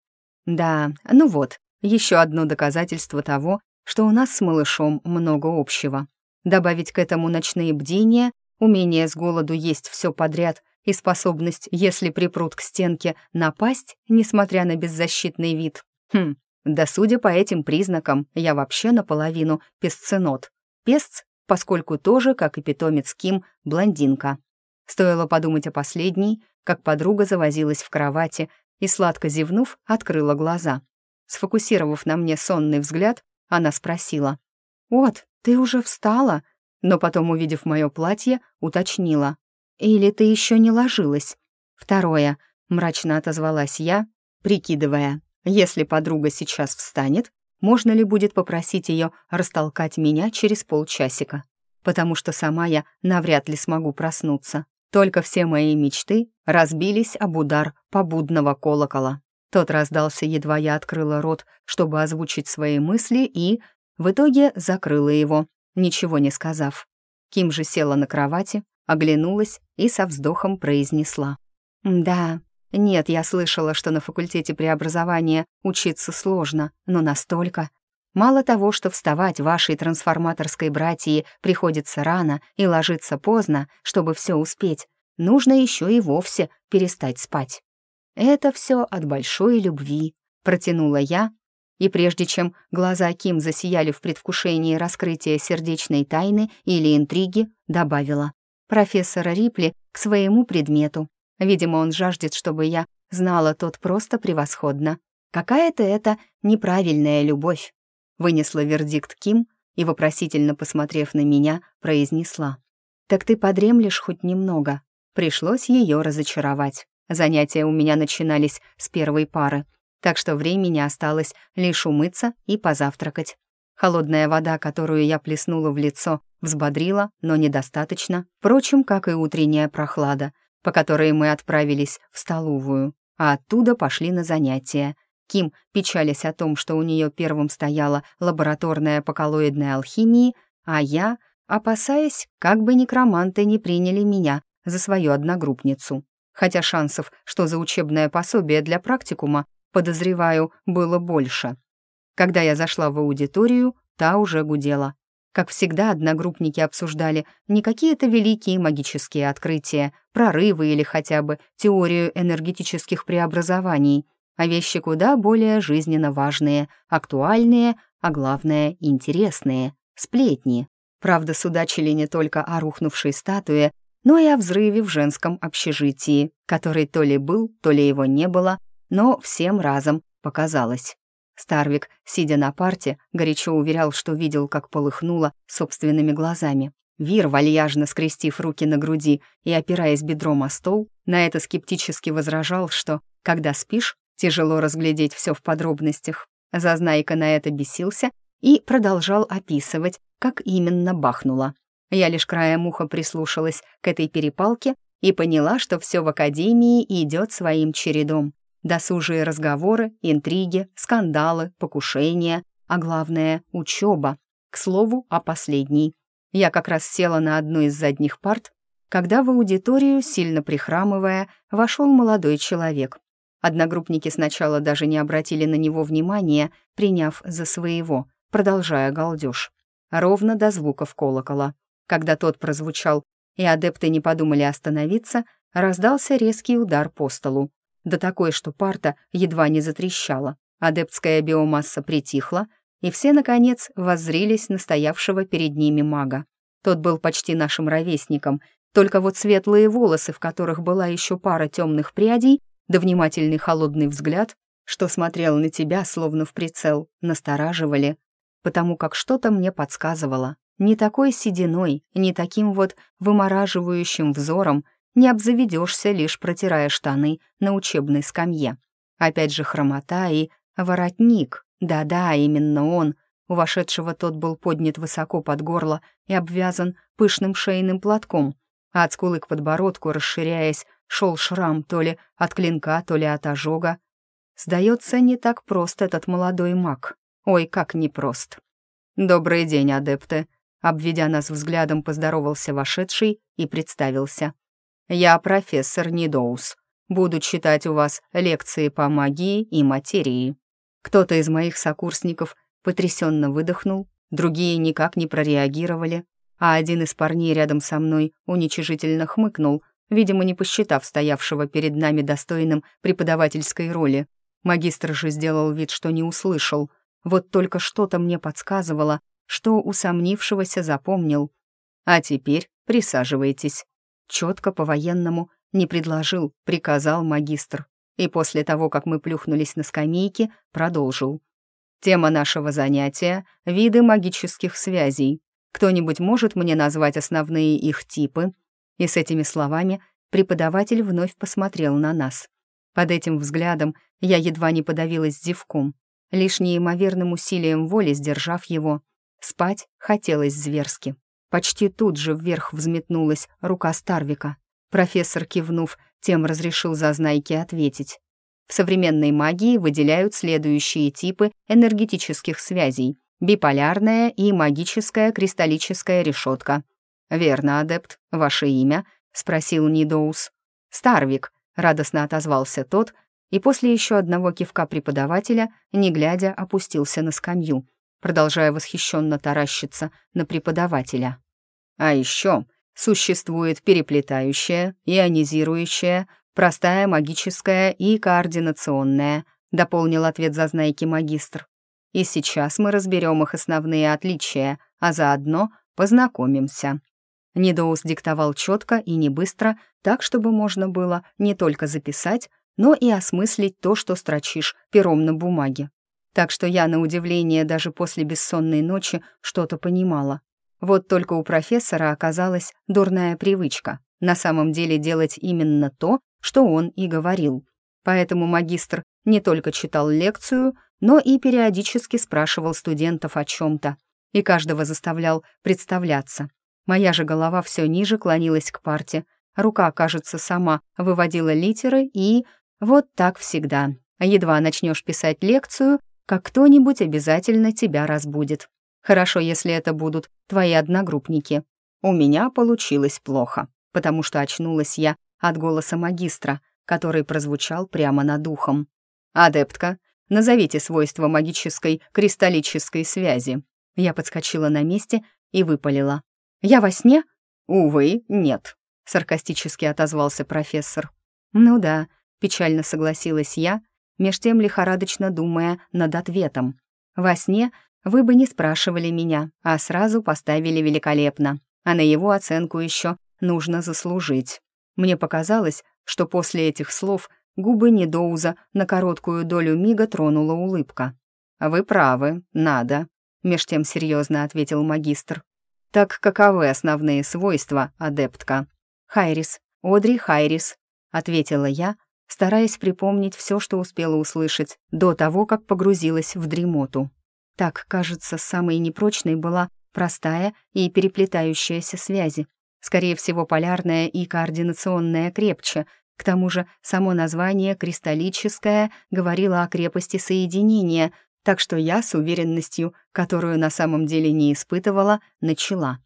Да, ну вот, еще одно доказательство того, что у нас с малышом много общего. Добавить к этому ночные бдения, умение с голоду есть все подряд и способность, если припрут к стенке, напасть, несмотря на беззащитный вид. Хм, да судя по этим признакам, я вообще наполовину песценот. Песц, поскольку тоже, как и питомец Ким, блондинка. Стоило подумать о последней, как подруга завозилась в кровати и, сладко зевнув, открыла глаза. Сфокусировав на мне сонный взгляд, она спросила. «Вот, ты уже встала?» Но потом, увидев мое платье, уточнила. «Или ты еще не ложилась?» «Второе», — мрачно отозвалась я, прикидывая, если подруга сейчас встанет, можно ли будет попросить ее растолкать меня через полчасика, потому что сама я навряд ли смогу проснуться. Только все мои мечты разбились об удар побудного колокола. Тот раздался, едва я открыла рот, чтобы озвучить свои мысли, и в итоге закрыла его, ничего не сказав. Ким же села на кровати, оглянулась и со вздохом произнесла. «Да, нет, я слышала, что на факультете преобразования учиться сложно, но настолько. Мало того, что вставать вашей трансформаторской братьи приходится рано и ложиться поздно, чтобы все успеть, нужно еще и вовсе перестать спать. Это все от большой любви, протянула я, и прежде чем глаза Ким засияли в предвкушении раскрытия сердечной тайны или интриги, добавила профессора Рипли к своему предмету. Видимо, он жаждет, чтобы я знала тот просто превосходно. Какая-то это неправильная любовь. Вынесла вердикт Ким и, вопросительно посмотрев на меня, произнесла. «Так ты подремлешь хоть немного?» Пришлось ее разочаровать. Занятия у меня начинались с первой пары, так что времени осталось лишь умыться и позавтракать. Холодная вода, которую я плеснула в лицо, взбодрила, но недостаточно, впрочем, как и утренняя прохлада — по которой мы отправились в столовую, а оттуда пошли на занятия. Ким, печалясь о том, что у нее первым стояла лабораторная по коллоидной алхимии, а я, опасаясь, как бы некроманты не приняли меня за свою одногруппницу. Хотя шансов, что за учебное пособие для практикума, подозреваю, было больше. Когда я зашла в аудиторию, та уже гудела. Как всегда, одногруппники обсуждали не какие-то великие магические открытия, прорывы или хотя бы теорию энергетических преобразований, а вещи куда более жизненно важные, актуальные, а главное, интересные, сплетни. Правда, судачили не только о рухнувшей статуе, но и о взрыве в женском общежитии, который то ли был, то ли его не было, но всем разом показалось. Старвик, сидя на парте, горячо уверял, что видел, как полыхнуло собственными глазами. Вир, вальяжно скрестив руки на груди и опираясь бедром о стол, на это скептически возражал, что, когда спишь, тяжело разглядеть все в подробностях. Зазнайка на это бесился и продолжал описывать, как именно бахнуло. Я лишь краем уха прислушалась к этой перепалке и поняла, что все в академии идет своим чередом. Досужие разговоры, интриги, скандалы, покушения, а главное — учеба. К слову, о последней. Я как раз села на одну из задних парт, когда в аудиторию, сильно прихрамывая, вошел молодой человек. Одногруппники сначала даже не обратили на него внимания, приняв за своего, продолжая галдеж. Ровно до звуков колокола. Когда тот прозвучал, и адепты не подумали остановиться, раздался резкий удар по столу да такой, что парта едва не затрещала. Адептская биомасса притихла, и все, наконец, воззрелись на стоявшего перед ними мага. Тот был почти нашим ровесником, только вот светлые волосы, в которых была еще пара темных прядей, да внимательный холодный взгляд, что смотрел на тебя, словно в прицел, настораживали, потому как что-то мне подсказывало. Не такой сединой, не таким вот вымораживающим взором не обзаведешься, лишь протирая штаны на учебной скамье. Опять же хромота и воротник. Да-да, именно он. У вошедшего тот был поднят высоко под горло и обвязан пышным шейным платком, а от скулы к подбородку, расширяясь, шел шрам то ли от клинка, то ли от ожога. Сдается, не так прост этот молодой маг. Ой, как непрост. «Добрый день, адепты!» Обведя нас взглядом, поздоровался вошедший и представился. Я профессор Нидоус. Буду читать у вас лекции по магии и материи. Кто-то из моих сокурсников потрясенно выдохнул, другие никак не прореагировали, а один из парней рядом со мной уничижительно хмыкнул, видимо, не посчитав стоявшего перед нами достойным преподавательской роли. Магистр же сделал вид, что не услышал. Вот только что-то мне подсказывало, что усомнившегося запомнил. А теперь присаживайтесь. Четко по-военному не предложил, приказал магистр. И после того, как мы плюхнулись на скамейке, продолжил. Тема нашего занятия — виды магических связей. Кто-нибудь может мне назвать основные их типы? И с этими словами преподаватель вновь посмотрел на нас. Под этим взглядом я едва не подавилась зевком, лишь неимоверным усилием воли сдержав его. Спать хотелось зверски. Почти тут же вверх взметнулась рука Старвика. Профессор, кивнув, тем разрешил зазнайке ответить. В современной магии выделяют следующие типы энергетических связей — биполярная и магическая кристаллическая решетка. «Верно, адепт, ваше имя?» — спросил Нидоус. «Старвик», — радостно отозвался тот, и после еще одного кивка преподавателя, не глядя, опустился на скамью, продолжая восхищенно таращиться на преподавателя. «А еще существует переплетающая, ионизирующая, простая магическая и координационная», дополнил ответ зазнайки магистр. «И сейчас мы разберем их основные отличия, а заодно познакомимся». Недоус диктовал четко и не быстро, так, чтобы можно было не только записать, но и осмыслить то, что строчишь пером на бумаге. Так что я, на удивление, даже после бессонной ночи что-то понимала. Вот только у профессора оказалась дурная привычка на самом деле делать именно то, что он и говорил. Поэтому магистр не только читал лекцию, но и периодически спрашивал студентов о чем-то и каждого заставлял представляться. Моя же голова все ниже клонилась к парте, рука, кажется, сама выводила литеры и вот так всегда. Едва начнешь писать лекцию, как кто-нибудь обязательно тебя разбудит. Хорошо, если это будут твои одногруппники. У меня получилось плохо, потому что очнулась я от голоса магистра, который прозвучал прямо над ухом. «Адептка, назовите свойства магической кристаллической связи». Я подскочила на месте и выпалила. «Я во сне?» «Увы, нет», — саркастически отозвался профессор. «Ну да, Печально согласилась я, меж тем лихорадочно думая над ответом. Во сне вы бы не спрашивали меня, а сразу поставили великолепно, а на его оценку еще нужно заслужить. Мне показалось, что после этих слов губы Недоуза на короткую долю мига тронула улыбка. «Вы правы, надо», — меж тем серьезно ответил магистр. «Так каковы основные свойства, адептка?» «Хайрис, Одри Хайрис», — ответила я, стараясь припомнить все, что успела услышать до того, как погрузилась в дремоту. Так, кажется, самой непрочной была простая и переплетающаяся связи. Скорее всего, полярная и координационная крепче. К тому же, само название «кристаллическое» говорило о крепости соединения, так что я с уверенностью, которую на самом деле не испытывала, начала.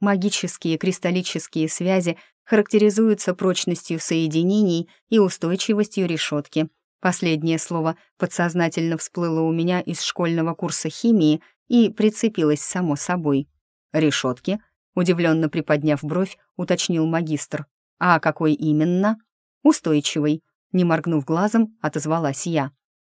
Магические кристаллические связи характеризуются прочностью соединений и устойчивостью решетки. Последнее слово подсознательно всплыло у меня из школьного курса химии и прицепилось само собой. «Решетки?» — удивленно приподняв бровь, уточнил магистр. «А какой именно?» «Устойчивый», — не моргнув глазом, отозвалась я.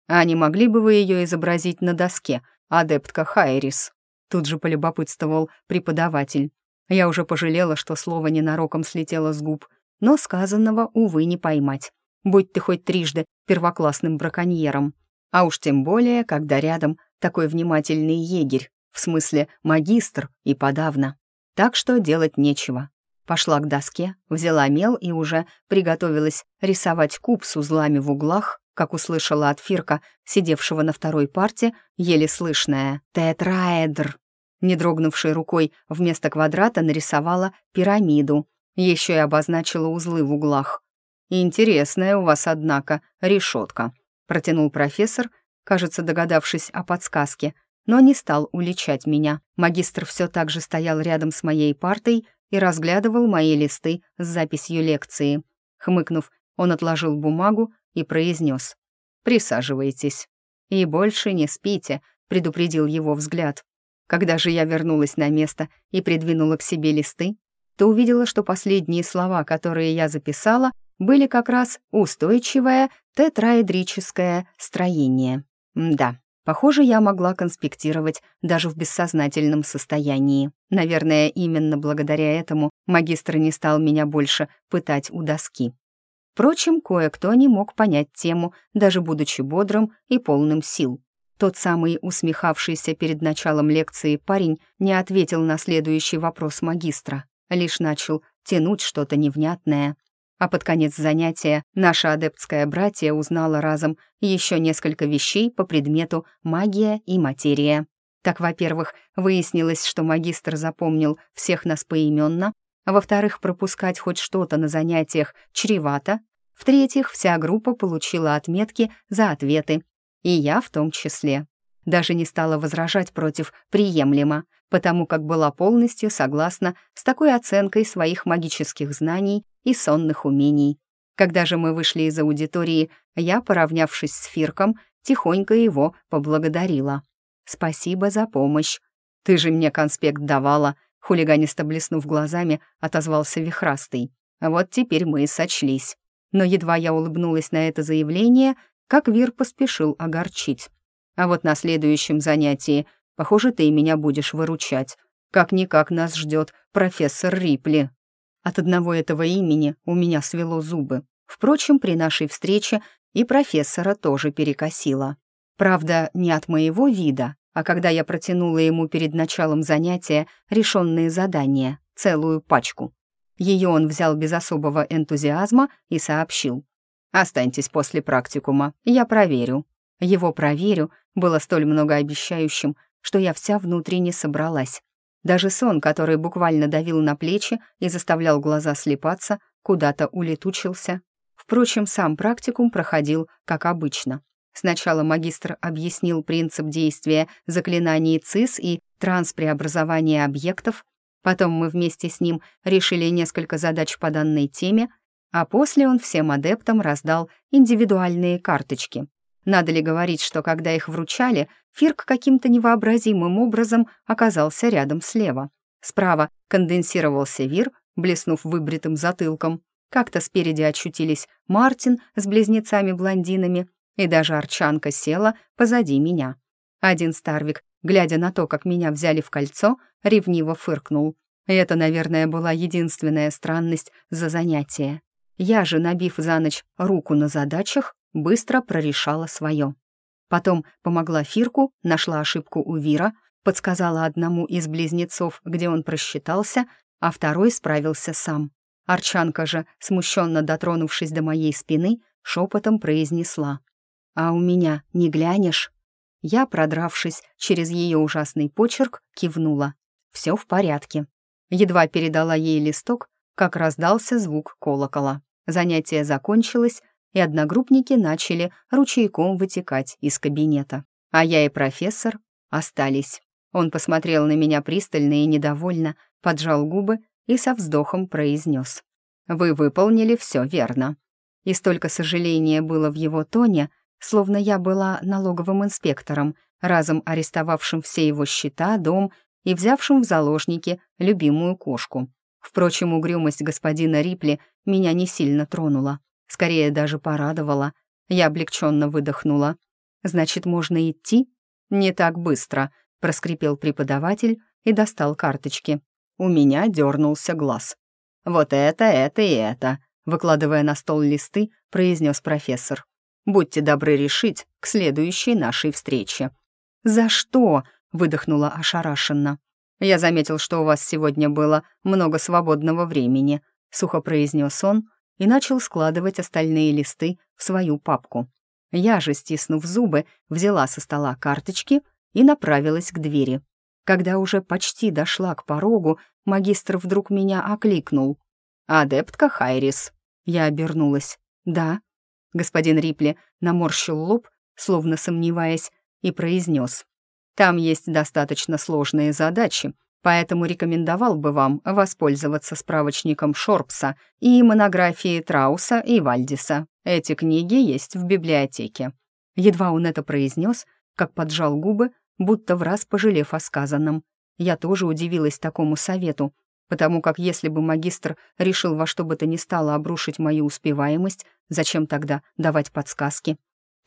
«А не могли бы вы ее изобразить на доске, адептка Хайрис?» Тут же полюбопытствовал преподаватель. Я уже пожалела, что слово ненароком слетело с губ, но сказанного, увы, не поймать. Будь ты хоть трижды первоклассным браконьером. А уж тем более, когда рядом такой внимательный егерь, в смысле магистр и подавно. Так что делать нечего. Пошла к доске, взяла мел и уже приготовилась рисовать куб с узлами в углах, как услышала от Фирка, сидевшего на второй парте, еле слышное «тетраэдр». Не дрогнувшей рукой вместо квадрата нарисовала пирамиду, еще и обозначила узлы в углах. «Интересная у вас, однако, решетка», — протянул профессор, кажется, догадавшись о подсказке, но не стал уличать меня. Магистр все так же стоял рядом с моей партой и разглядывал мои листы с записью лекции. Хмыкнув, он отложил бумагу и произнес «Присаживайтесь. И больше не спите, — предупредил его взгляд. Когда же я вернулась на место и придвинула к себе листы, то увидела, что последние слова, которые я записала, были как раз устойчивое тетраэдрическое строение. Да, похоже, я могла конспектировать даже в бессознательном состоянии. Наверное, именно благодаря этому магистр не стал меня больше пытать у доски. Впрочем, кое-кто не мог понять тему, даже будучи бодрым и полным сил. Тот самый усмехавшийся перед началом лекции парень не ответил на следующий вопрос магистра, лишь начал тянуть что-то невнятное. А под конец занятия наша адептская братья узнала разом еще несколько вещей по предмету магия и материя. Так, во-первых, выяснилось, что магистр запомнил всех нас поименно, а во-вторых, пропускать хоть что-то на занятиях чревато, в-третьих, вся группа получила отметки за ответы, и я в том числе. Даже не стала возражать против «приемлемо», потому как была полностью согласна с такой оценкой своих магических знаний и сонных умений. Когда же мы вышли из аудитории, я, поравнявшись с Фирком, тихонько его поблагодарила. «Спасибо за помощь. Ты же мне конспект давала», хулиганисто блеснув глазами, отозвался Вихрастый. «Вот теперь мы и сочлись». Но едва я улыбнулась на это заявление, как Вир поспешил огорчить. А вот на следующем занятии, похоже, ты меня будешь выручать. Как-никак нас ждет профессор Рипли. От одного этого имени у меня свело зубы. Впрочем, при нашей встрече и профессора тоже перекосило. Правда, не от моего вида, а когда я протянула ему перед началом занятия решенные задания, целую пачку. Ее он взял без особого энтузиазма и сообщил. Останьтесь после практикума, я проверю». Его «проверю» было столь многообещающим, что я вся внутренне собралась. Даже сон, который буквально давил на плечи и заставлял глаза слепаться, куда-то улетучился. Впрочем, сам практикум проходил как обычно. Сначала магистр объяснил принцип действия заклинаний ЦИС и транспреобразования объектов, потом мы вместе с ним решили несколько задач по данной теме, а после он всем адептам раздал индивидуальные карточки. Надо ли говорить, что когда их вручали, Фирк каким-то невообразимым образом оказался рядом слева. Справа конденсировался Вир, блеснув выбритым затылком. Как-то спереди очутились Мартин с близнецами-блондинами, и даже Арчанка села позади меня. Один Старвик, глядя на то, как меня взяли в кольцо, ревниво фыркнул. И это, наверное, была единственная странность за занятие. Я же, набив за ночь руку на задачах, быстро прорешала свое. Потом помогла Фирку, нашла ошибку у Вира, подсказала одному из близнецов, где он просчитался, а второй справился сам. Арчанка же, смущенно дотронувшись до моей спины, шепотом произнесла. «А у меня не глянешь?» Я, продравшись через ее ужасный почерк, кивнула. «Все в порядке». Едва передала ей листок, как раздался звук колокола. Занятие закончилось, и одногруппники начали ручейком вытекать из кабинета. А я и профессор остались. Он посмотрел на меня пристально и недовольно, поджал губы и со вздохом произнес. «Вы выполнили все верно». И столько сожаления было в его тоне, словно я была налоговым инспектором, разом арестовавшим все его счета, дом и взявшим в заложники любимую кошку. Впрочем, угрюмость господина Рипли меня не сильно тронула, скорее даже порадовала. Я облегченно выдохнула. «Значит, можно идти?» «Не так быстро», — проскрипел преподаватель и достал карточки. У меня дернулся глаз. «Вот это, это и это», — выкладывая на стол листы, произнес профессор. «Будьте добры решить к следующей нашей встрече». «За что?» — выдохнула ошарашенно. «Я заметил, что у вас сегодня было много свободного времени», — сухо произнес он и начал складывать остальные листы в свою папку. Я же, стиснув зубы, взяла со стола карточки и направилась к двери. Когда уже почти дошла к порогу, магистр вдруг меня окликнул. «Адептка Хайрис». Я обернулась. «Да». Господин Рипли наморщил лоб, словно сомневаясь, и произнес. Там есть достаточно сложные задачи, поэтому рекомендовал бы вам воспользоваться справочником Шорпса и монографией Трауса и Вальдиса. Эти книги есть в библиотеке». Едва он это произнес, как поджал губы, будто в раз пожалев о сказанном. Я тоже удивилась такому совету, потому как если бы магистр решил во что бы то ни стало обрушить мою успеваемость, зачем тогда давать подсказки?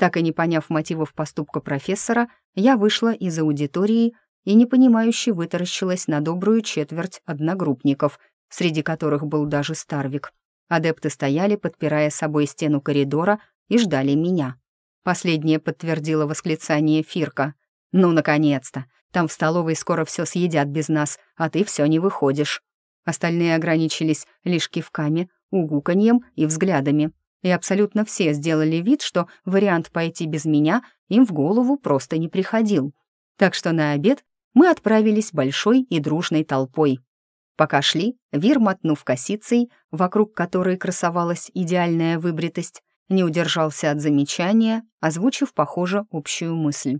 Так и не поняв мотивов поступка профессора, я вышла из аудитории и непонимающе вытаращилась на добрую четверть одногруппников, среди которых был даже Старвик. Адепты стояли, подпирая собой стену коридора, и ждали меня. Последнее подтвердило восклицание Фирка. «Ну, наконец-то! Там в столовой скоро все съедят без нас, а ты все не выходишь». Остальные ограничились лишь кивками, угуканьем и взглядами. И абсолютно все сделали вид, что вариант пойти без меня им в голову просто не приходил. Так что на обед мы отправились большой и дружной толпой. Пока шли, Вир, мотнув косицей, вокруг которой красовалась идеальная выбритость, не удержался от замечания, озвучив, похоже, общую мысль.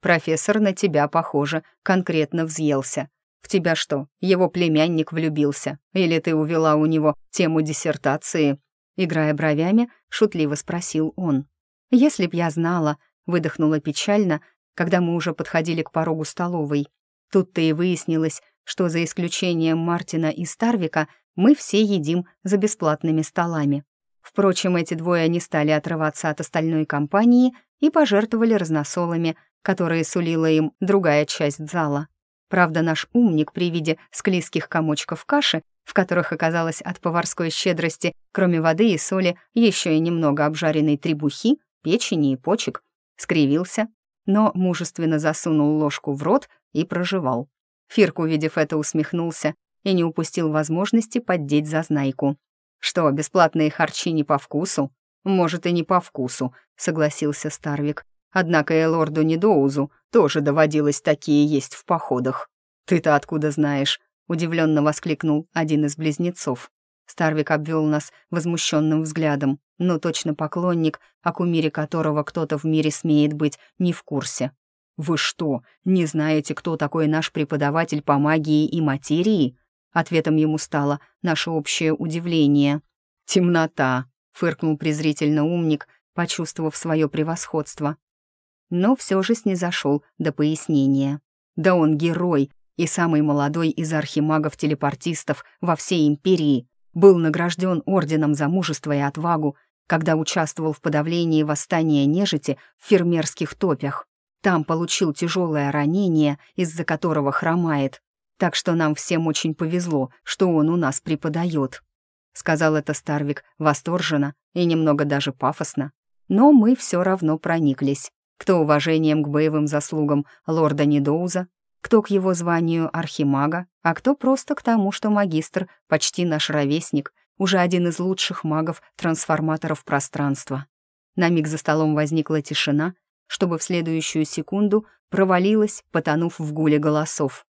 «Профессор на тебя, похоже, конкретно взъелся. В тебя что, его племянник влюбился? Или ты увела у него тему диссертации?» Играя бровями, шутливо спросил он. «Если б я знала», — выдохнула печально, когда мы уже подходили к порогу столовой. Тут-то и выяснилось, что за исключением Мартина и Старвика мы все едим за бесплатными столами. Впрочем, эти двое не стали отрываться от остальной компании и пожертвовали разносолами, которые сулила им другая часть зала. Правда, наш умник при виде склизких комочков каши, в которых оказалось от поварской щедрости, кроме воды и соли, еще и немного обжаренной требухи, печени и почек, скривился, но мужественно засунул ложку в рот и проживал. Фирк, увидев это, усмехнулся и не упустил возможности поддеть зазнайку. «Что, бесплатные харчи не по вкусу?» «Может, и не по вкусу», — согласился Старвик. «Однако и лорду Недоузу тоже доводилось такие есть в походах». «Ты-то откуда знаешь?» — удивленно воскликнул один из близнецов. Старвик обвел нас возмущенным взглядом, но точно поклонник, о кумире которого кто-то в мире смеет быть, не в курсе. «Вы что, не знаете, кто такой наш преподаватель по магии и материи?» Ответом ему стало наше общее удивление. «Темнота», — фыркнул презрительно умник, почувствовав свое превосходство. Но все же снизошел до пояснения. «Да он герой и самый молодой из архимагов-телепортистов во всей империи, был награжден орденом за мужество и отвагу, когда участвовал в подавлении восстания нежити в фермерских топях. Там получил тяжелое ранение, из-за которого хромает. Так что нам всем очень повезло, что он у нас преподает. Сказал это Старвик восторженно и немного даже пафосно. Но мы все равно прониклись. Кто уважением к боевым заслугам лорда Недоуза, кто к его званию архимага, а кто просто к тому, что магистр, почти наш ровесник, уже один из лучших магов-трансформаторов пространства. На миг за столом возникла тишина, чтобы в следующую секунду провалилась, потонув в гуле голосов.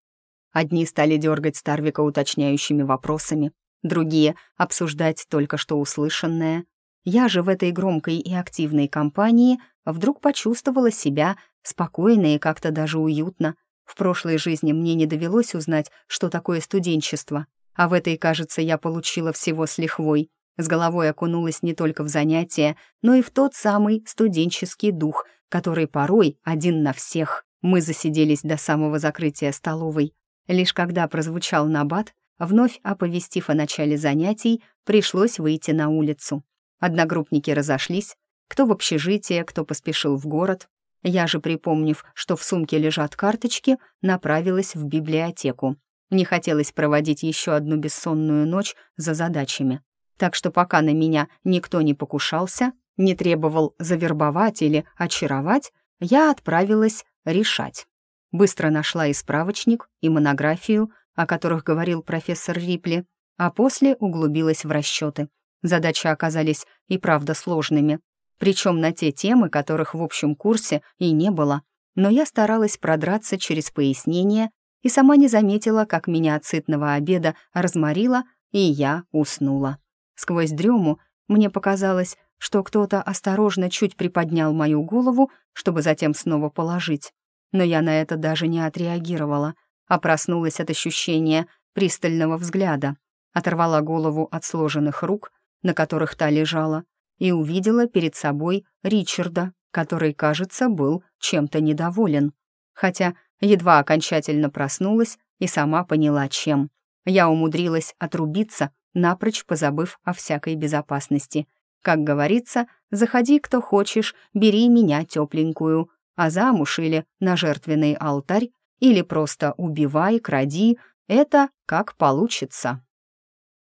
Одни стали дергать Старвика уточняющими вопросами, другие — обсуждать только что услышанное. Я же в этой громкой и активной компании вдруг почувствовала себя спокойно и как-то даже уютно. В прошлой жизни мне не довелось узнать, что такое студенчество, а в этой, кажется, я получила всего с лихвой. С головой окунулась не только в занятия, но и в тот самый студенческий дух, который порой один на всех. Мы засиделись до самого закрытия столовой, Лишь когда прозвучал набат, вновь оповестив о начале занятий, пришлось выйти на улицу. Одногруппники разошлись, кто в общежитие, кто поспешил в город. Я же, припомнив, что в сумке лежат карточки, направилась в библиотеку. Не хотелось проводить еще одну бессонную ночь за задачами. Так что пока на меня никто не покушался, не требовал завербовать или очаровать, я отправилась решать. Быстро нашла и справочник, и монографию, о которых говорил профессор Рипли, а после углубилась в расчеты. Задачи оказались и правда сложными, причем на те темы, которых в общем курсе и не было. Но я старалась продраться через пояснения и сама не заметила, как меня от сытного обеда разморило, и я уснула. Сквозь дрему мне показалось, что кто-то осторожно чуть приподнял мою голову, чтобы затем снова положить но я на это даже не отреагировала, а проснулась от ощущения пристального взгляда, оторвала голову от сложенных рук, на которых та лежала, и увидела перед собой Ричарда, который, кажется, был чем-то недоволен. хотя едва окончательно проснулась и сама поняла, чем. Я умудрилась отрубиться, напрочь позабыв о всякой безопасности. Как говорится, заходи, кто хочешь, бери меня тепленькую, а замуж или на жертвенный алтарь, или просто убивай, кради, это как получится.